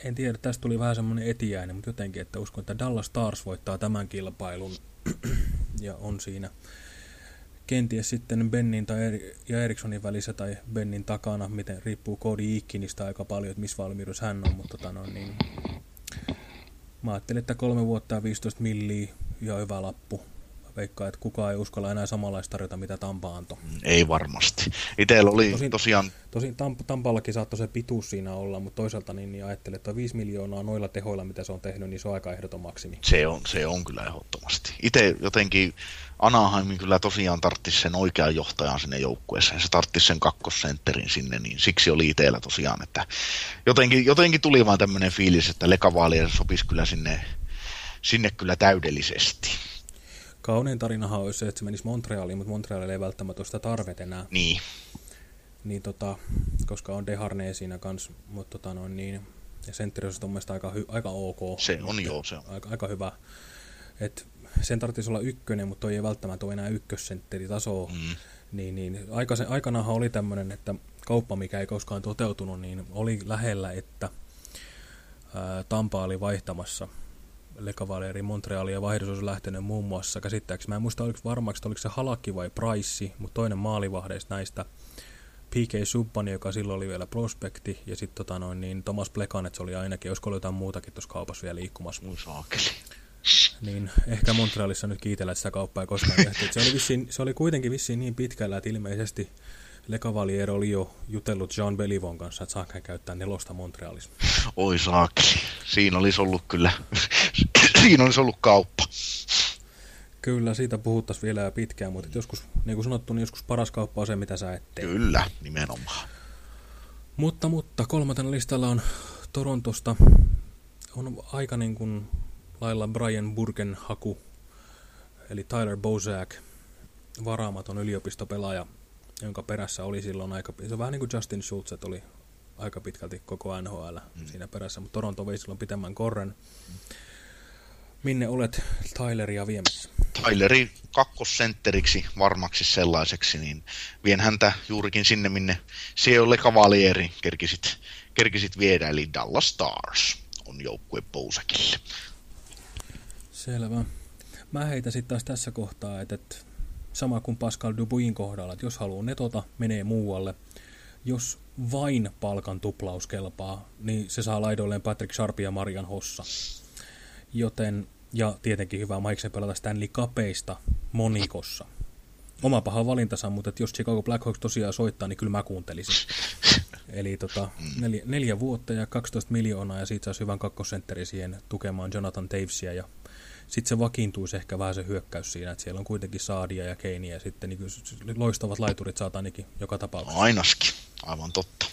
en tiedä, tästä tuli vähän semmoinen etiäinen, mutta jotenkin, että uskon, että Dallas Stars voittaa tämän kilpailun ja on siinä kenties sitten Bennin tai Eri ja Erikssonin välissä tai Bennin takana, miten riippuu Cody Ikkinistä aika paljon, että missä valmiudessa hän on, mutta tota no, niin, mä ajattelin, että kolme vuotta ja 15 milliä ja hyvä lappu veikkaa, että kukaan ei uskalla enää samanlaista tarjota, mitä Tampa antoi. Ei varmasti. Itellä oli Tosin- tosiaan, Tosin Tamp- Tampallakin saattoi se pituus siinä olla, mutta toisaalta niin, niin ajattelin, että 5 miljoonaa noilla tehoilla, mitä se on tehnyt, niin se on aika ehdoton maksimi. se on, se on kyllä ehdottomasti. Itse jotenkin Anaheimin kyllä tosiaan tarttisi sen oikean johtajan sinne joukkueeseen. Se tarttisi sen kakkosentterin sinne, niin siksi oli itsellä tosiaan, että jotenkin, jotenkin tuli vaan tämmöinen fiilis, että Lekavaalier sopisi kyllä sinne, sinne kyllä täydellisesti. Kaunein tarinahan olisi se, että se menisi Montrealiin, mutta Montrealille ei välttämättä ole sitä tarvet enää. Niin, Niin tota, koska on Deharnay siinä kanssa, mutta tota noin niin, ja sentteri on mun mielestä aika, aika ok. se on joo, se on. Aika, aika hyvä. Et sen tarvitsisi olla ykkönen, mutta toi ei välttämättä ole enää ykkössentteritasoa. Mm. Niin, niin aikaisen, aikanaanhan oli tämmöinen, että kauppa, mikä ei koskaan toteutunut, niin oli lähellä, että ää, Tampa oli vaihtamassa Le Cavalieri Montrealia olisi lähtenyt muun muassa käsittääkseni. Mä en muista oliko varmaksi, että oliko se Halakki vai Price, mutta toinen maalivahdeista näistä PK Subban, joka silloin oli vielä prospekti, ja sitten tota noin, niin Thomas Plekanec oli ainakin, olisiko ollut jotain muutakin tuossa kaupassa vielä liikkumassa. Mun saakeli. Niin ehkä Montrealissa nyt kiitellä, sitä kauppaa ei koskaan tehty. Se oli, vissiin, se oli kuitenkin vissiin niin pitkällä, että ilmeisesti Le Cavalier oli jo jutellut Jean Belivon kanssa, että saakka käyttää nelosta Montrealissa. Oi saakeli. Siinä olisi ollut kyllä, siinä olisi ollut kauppa. Kyllä, siitä puhuttaisiin vielä pitkään, mutta joskus, niin kuin sanottu, niin joskus paras kauppa on se, mitä sä et tee. Kyllä, nimenomaan. Mutta, mutta kolmantena listalla on Torontosta on aika niin kuin lailla Brian Burgen haku, eli Tyler Bozak, varaamaton yliopistopelaaja, jonka perässä oli silloin aika, se on vähän niin kuin Justin Schultz, että oli aika pitkälti koko NHL mm. siinä perässä, mutta Toronto vei silloin pitemmän korren. Minne olet Tyleria viemässä? Tyleri kakkosentteriksi varmaksi sellaiseksi, niin vien häntä juurikin sinne, minne Seolle Cavalieri kerkisit, kerkisit viedä, eli Dallas Stars on joukkue Bousakille. Selvä. Mä heitän sitten taas tässä kohtaa, että, että sama kuin Pascal Dubuin kohdalla, että jos haluaa netota, menee muualle. Jos vain palkan tuplaus kelpaa, niin se saa laidoilleen Patrick Sharp ja Marian Hossa. Joten, ja tietenkin hyvä Mike pelata Stanley Cupeista monikossa. Oma paha valintansa, mutta että jos Chicago Blackhawks tosiaan soittaa, niin kyllä mä kuuntelisin. Eli tota, neljä, neljä vuotta ja 12 miljoonaa ja siitä saisi hyvän kakkosentteri siihen tukemaan Jonathan Tavesia ja sitten se vakiintuisi ehkä vähän se hyökkäys siinä, että siellä on kuitenkin Saadia ja Keinia ja sitten niin loistavat laiturit saat ainakin joka tapauksessa. Ainakin, aivan totta.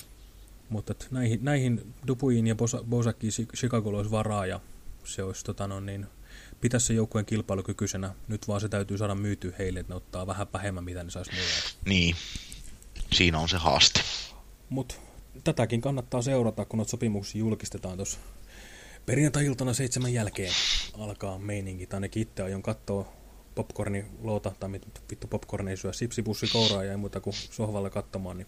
Mutta et näihin, näihin Dupuin ja Bosa- Bosakiin Chicago olisi varaa ja se olisi tota no, niin, pitäisi se joukkueen kilpailukykyisenä. Nyt vaan se täytyy saada myytyä heille, että ne ottaa vähän vähemmän, mitä ne saisi muualta. Niin, siinä on se haaste. Mutta tätäkin kannattaa seurata, kun noita sopimuksia julkistetaan tuossa perjantai-iltana seitsemän jälkeen alkaa meininki. Tai ainakin itse aion katsoa popcorni loota, tai mit- vittu popcorni ei syö sipsipussi kouraa ja ei muuta kuin sohvalla katsomaan, niin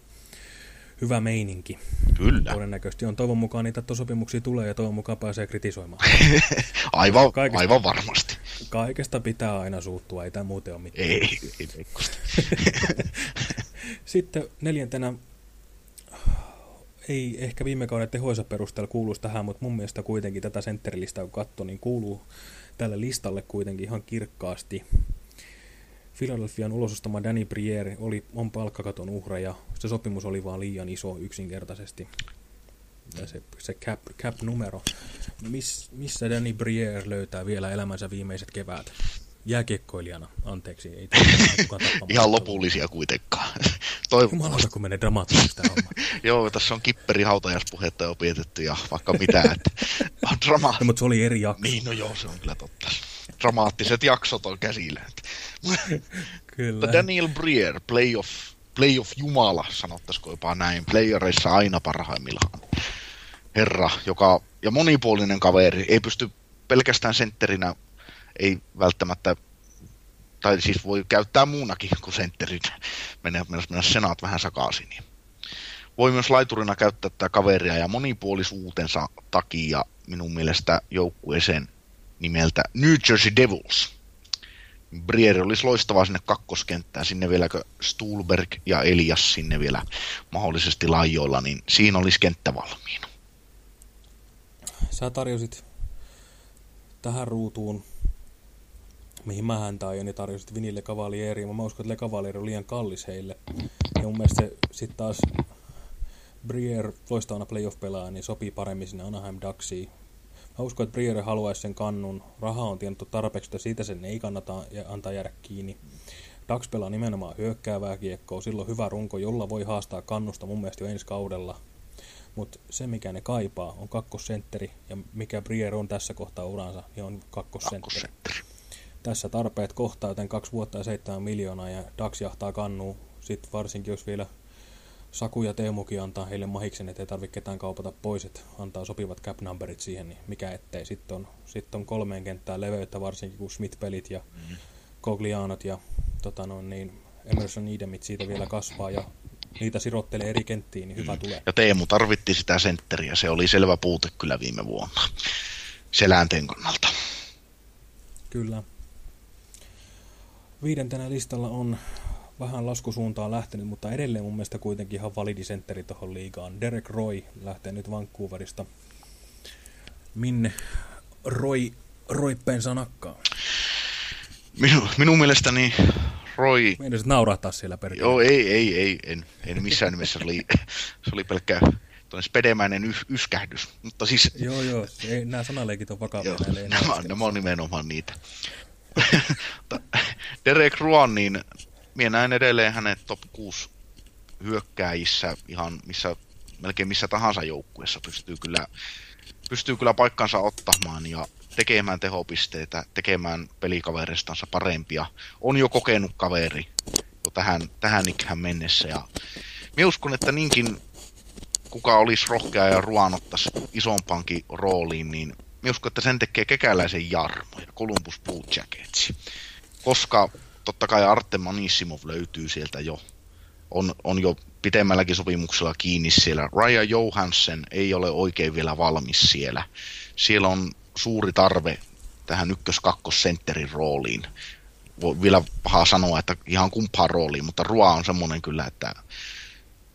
hyvä meininki. Kyllä, Todennäköisesti on toivon mukaan niitä sopimuksia tulee ja toivon mukaan pääsee kritisoimaan. aivan, Kaikesta- aivan varmasti. Kaikesta pitää aina suuttua, ei tämä muuten ole mitään. Ei, ei. Sitten neljäntenä, ei ehkä viime kauden tehoisa perusteella kuuluisi tähän, mutta mun mielestä kuitenkin tätä sentterilistaa kun katsoo, niin kuuluu tälle listalle kuitenkin ihan kirkkaasti. Philadelphian ulosostama Danny Briere oli, on palkkakaton uhra ja se sopimus oli vaan liian iso yksinkertaisesti. Ja se, se cap, cap-numero. Miss, missä Danny Briere löytää vielä elämänsä viimeiset keväät? Jääkiekkoilijana, anteeksi, ei. Ihan lopullisia kuitenkaan. Toiv- Jumalauta, kun menee dramaattisesti homma. Joo, tässä on kipperi hautajaispuhetta jo pietetty ja vaikka mitä, että on drama... No, mutta se oli eri jakso. Niin, no joo, se on kyllä totta. Dramaattiset jaksot on käsillä. Kyllä. Daniel Brier, playoff, playoff jumala, sanottaisiko jopa näin, playereissa aina parhaimmillaan. Herra, joka, ja monipuolinen kaveri, ei pysty pelkästään sentterinä, ei välttämättä, tai siis voi käyttää muunakin kuin sentterinä, mennä, mennä, mennä senaat vähän sakaisin. Niin. Voi myös laiturina käyttää tätä kaveria ja monipuolisuutensa takia minun mielestä joukkueeseen nimeltä New Jersey Devils. Briere olisi loistavaa sinne kakkoskenttään, sinne vieläkö Stulberg ja Elias sinne vielä mahdollisesti laajoilla, niin siinä olisi kenttä valmiina. Sä tarjosit tähän ruutuun mihin mä häntä ajoin, niin tarjosit Vinille Cavalieriin. Mä uskon, että Le Cavalieri on liian kallis heille. Ja mun mielestä se sitten taas Brier loistavana playoff-pelaaja, niin sopii paremmin sinne Anaheim Ducksiin. Mä uskon, että Briere haluaisi sen kannun. Raha on tienattu tarpeeksi, että siitä sen ei kannata antaa jäädä kiinni. Dax pelaa nimenomaan hyökkäävää kiekkoa, silloin hyvä runko, jolla voi haastaa kannusta mun mielestä jo ensi kaudella. Mutta se, mikä ne kaipaa, on kakkosentteri, ja mikä Brier on tässä kohtaa uransa, niin on kakkosentteri. kakkosentteri. Tässä tarpeet kohtaa, joten kaksi vuotta ja seitsemän miljoonaa, ja Dax jahtaa kannuu. Sitten varsinkin, jos vielä Saku ja Teemukin antaa heille mahiksen, ettei tarvitse ketään kaupata pois, että antaa sopivat cap numberit siihen, niin mikä ettei. Sitten on, sitten on kolmeen kenttään leveyttä, varsinkin kun Smith-pelit ja mm. Coglianot ja tota noin, niin Emerson Needemit siitä vielä kasvaa ja niitä sirottelee eri kenttiin, niin hyvä mm. tulee. Ja Teemu tarvitti sitä sentteriä, se oli selvä puute kyllä viime vuonna selänteen kannalta. Kyllä. Viidentenä listalla on vähän laskusuuntaan lähtenyt, mutta edelleen mun mielestä kuitenkin ihan validi sentteri tuohon liigaan. Derek Roy lähtee nyt Vancouverista. Minne Roy, Roippeen sanakkaa? Minu, minun mielestäni Roy... Meidän naurahtaa siellä perkele. Joo, ei, ei, ei, en, en missään nimessä. Se oli, se oli pelkkä spedemäinen ys, yskähdys. Mutta siis... Joo, joo, ei, nämä sanaleikit on vakavia. Joo, nämä, nämä on nimenomaan niitä. Derek Ruan, niin minä näen edelleen hänet top 6 hyökkääjissä ihan missä, melkein missä tahansa joukkueessa pystyy kyllä, pystyy kyllä paikkansa ottamaan ja tekemään tehopisteitä, tekemään pelikavereistansa parempia. On jo kokenut kaveri jo tähän, tähän ikään mennessä ja minä uskon, että niinkin kuka olisi rohkea ja ruoan ottaisi isompaankin rooliin, niin minä uskon, että sen tekee kekäläisen Jarmo ja Columbus Blue Jackets. Koska totta kai Artem Anissimov löytyy sieltä jo. On, on jo pitemmälläkin sopimuksella kiinni siellä. Ryan Johansen ei ole oikein vielä valmis siellä. Siellä on suuri tarve tähän ykkös-kakkos-sentterin rooliin. Voi vielä pahaa sanoa, että ihan kumpaan rooliin, mutta Rua on semmoinen kyllä, että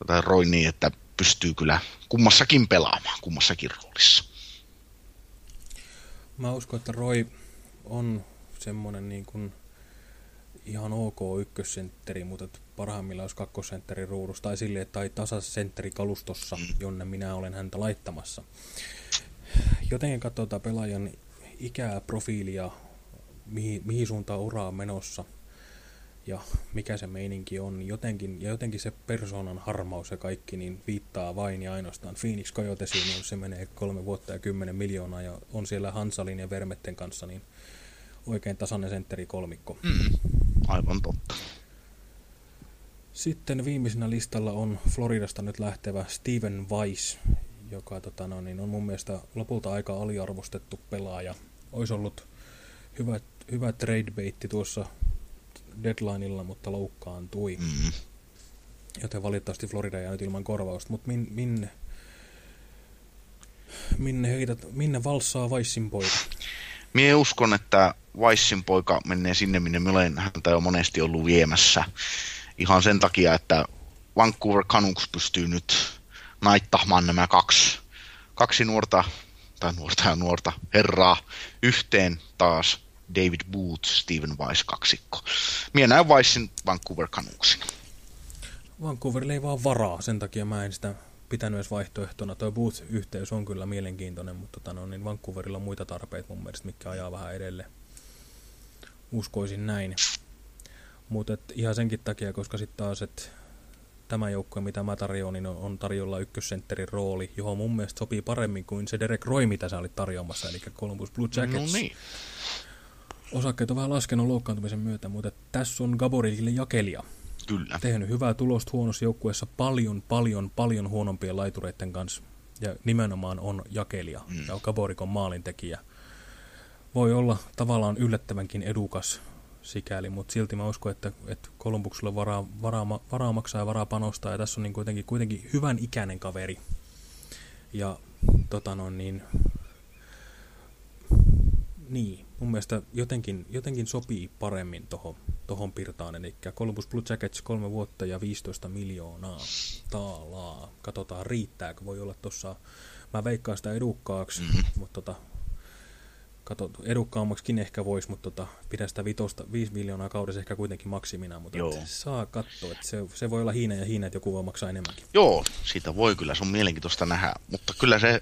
tai Roy niin, että pystyy kyllä kummassakin pelaamaan, kummassakin roolissa. Mä uskon, että Roy on semmoinen niin kuin ihan ok ykkössentteri, mutta parhaimmillaan olisi kakkosentteri ruudussa tai sille tai tasasentteri kalustossa, mm. jonne minä olen häntä laittamassa. Jotenkin katsotaan pelaajan ikää, profiilia, mihin, mihin suuntaan ura on menossa ja mikä se meininki on. Jotenkin, ja jotenkin se persoonan harmaus ja kaikki niin viittaa vain ja ainoastaan Phoenix Coyotesiin, jos se menee kolme vuotta ja kymmenen miljoonaa ja on siellä Hansalin ja Vermetten kanssa, niin oikein tasainen sentteri kolmikko. Mm, aivan totta. Sitten viimeisenä listalla on Floridasta nyt lähtevä Steven Weiss, joka tota, no, niin on mun mielestä lopulta aika aliarvostettu pelaaja. Olisi ollut hyvä, hyvä trade baitti tuossa deadlineilla, mutta loukkaantui. Mm. Joten valitettavasti Florida jää nyt ilman korvausta. Mutta min, minne, minne, heität, minne valssaa Weissin poika? Mie uskon, että Weissin poika menee sinne, minne minä olen häntä jo monesti ollut viemässä. Ihan sen takia, että Vancouver Canucks pystyy nyt naittamaan nämä kaksi, kaksi nuorta, tai nuorta ja nuorta herraa yhteen taas David Booth, Steven Weiss kaksikko. Mie näen Weissin Vancouver Canucksin. Vancouverilla ei vaan varaa, sen takia mä en sitä pitänyt edes vaihtoehtona. Tuo Booth-yhteys on kyllä mielenkiintoinen, mutta tota, no, niin Vancouverilla on muita tarpeita mun mielestä, mikä ajaa vähän edelle. Uskoisin näin. Mutta ihan senkin takia, koska sitten taas, että tämä joukkue, mitä mä tarjoan, niin on tarjolla ykkössentterin rooli, johon mun mielestä sopii paremmin kuin se Derek Roy, mitä sä olit tarjoamassa, eli Columbus Blue Jackets. No niin. Osakkeet on vähän laskenut loukkaantumisen myötä, mutta tässä on Gaborille jakelija. Kyllä. Tehnyt hyvää tulosta huonossa joukkueessa paljon, paljon, paljon huonompien laitureiden kanssa. Ja nimenomaan on jakelija mm. ja Gaborikon maalintekijä. Voi olla tavallaan yllättävänkin edukas sikäli, mutta silti mä uskon, että, että Kolumbuksella varaa, varaa, varaa maksaa ja varaa panostaa, ja tässä on niin kuitenkin, kuitenkin hyvän ikäinen kaveri. Ja tota noin, niin, niin, mun mielestä jotenkin, jotenkin sopii paremmin tohon, tohon pirtaan, eli Columbus Blue Jackets kolme vuotta ja 15 miljoonaa taalaa. Katsotaan riittääkö, voi olla tuossa, mä veikkaan sitä edukkaaksi, mm -hmm. mutta tota, kato, edukkaammaksikin ehkä voisi, mutta tota, pidä sitä vitosta, 5 miljoonaa kaudessa ehkä kuitenkin maksimina, mutta Joo. et saa katsoa, että se, se voi olla hiina ja hiina, että joku voi maksaa enemmänkin. Joo, siitä voi kyllä, se on mielenkiintoista nähdä, mutta kyllä se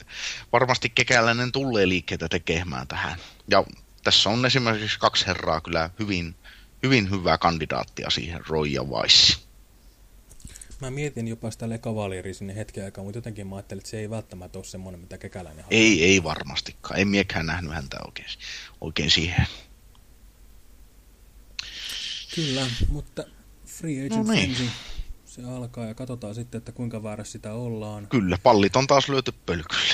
varmasti kekäläinen tulee liikkeitä tekemään tähän. Ja tässä on esimerkiksi kaksi herraa kyllä hyvin, hyvin hyvää kandidaattia siihen, Roy ja Weiss. Mä mietin jopa sitä lekavalieri sinne hetken aikaa, mutta jotenkin mä ajattelin, että se ei välttämättä ole semmoinen, mitä kekäläinen haluaa. Ei, ei varmastikaan. En miekään nähnyt häntä oikein, oikein siihen. Kyllä, mutta Free Agent No niin. Frenzy, se alkaa ja katsotaan sitten, että kuinka väärässä sitä ollaan. Kyllä, pallit on taas löyty pölkylle.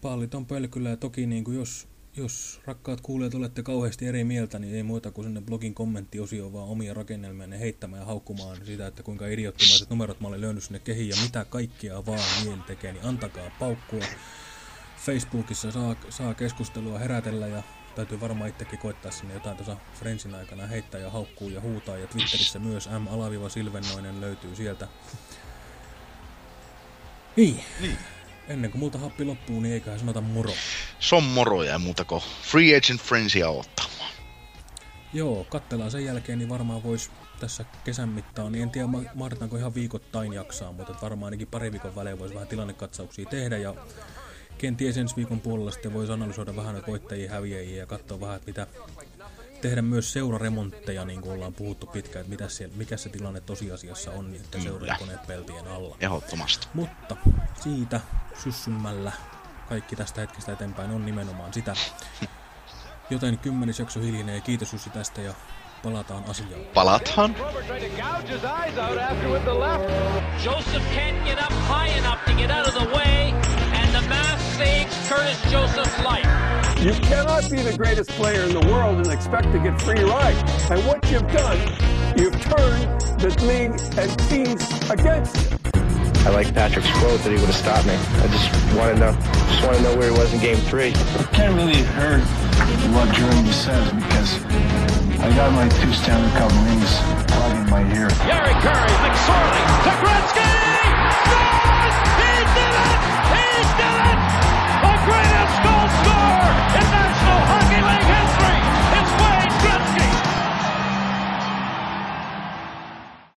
Pallit on pölkyllä ja toki niin kuin jos, jos rakkaat kuulijat olette kauheasti eri mieltä, niin ei muuta kuin sinne blogin kommenttiosioon vaan omia rakennelmia heittämään ja haukkumaan sitä, että kuinka idiottimaiset numerot mä olen löynyt sinne kehiin ja mitä kaikkea vaan mieli tekee, niin antakaa paukkua. Facebookissa saa, saa keskustelua herätellä ja täytyy varmaan itsekin koittaa sinne jotain tuossa Friendsin aikana heittää ja haukkuu ja huutaa ja Twitterissä myös M-Silvennoinen löytyy sieltä. Niin. Niin. Ennen kuin multa happi loppuu, niin eiköhän sanota moro. Se on moroja ja muuta kuin Free Agent Friendsia ottamaan. Joo, katsellaan sen jälkeen, niin varmaan voisi tässä kesän mittaan, niin en tiedä ma- mahdetaanko ihan viikoittain jaksaa, mutta varmaan ainakin pari viikon välein voisi vähän tilannekatsauksia tehdä ja kenties ensi viikon puolella sitten voisi analysoida vähän voittajia häviäjiä ja katsoa vähän, että mitä tehdä myös seuraremontteja, niin kuin ollaan puhuttu pitkään, että mitä siellä, mikä se tilanne tosiasiassa on, niin että seurakoneet peltien alla. Ehdottomasti. Mutta siitä syssymällä kaikki tästä hetkestä eteenpäin on nimenomaan sitä. Joten kymmenes jakso hiljenee. Kiitos Jussi tästä ja palataan asiaan. Palathan. Joseph can't get up high enough to get out of the way, and the mask saves Curtis Joseph's life. You cannot be the greatest player in the world and expect to get free ride. And what you've done, you've turned the league and teams against you. I like Patrick's quote that he would have stopped me. I just want to know, just want to know where he was in Game Three. I Can't really heard what Jeremy says because I got my two Stanley Cup rings plugged in my ear. Gary Curry, McSorley, Gretzky. No!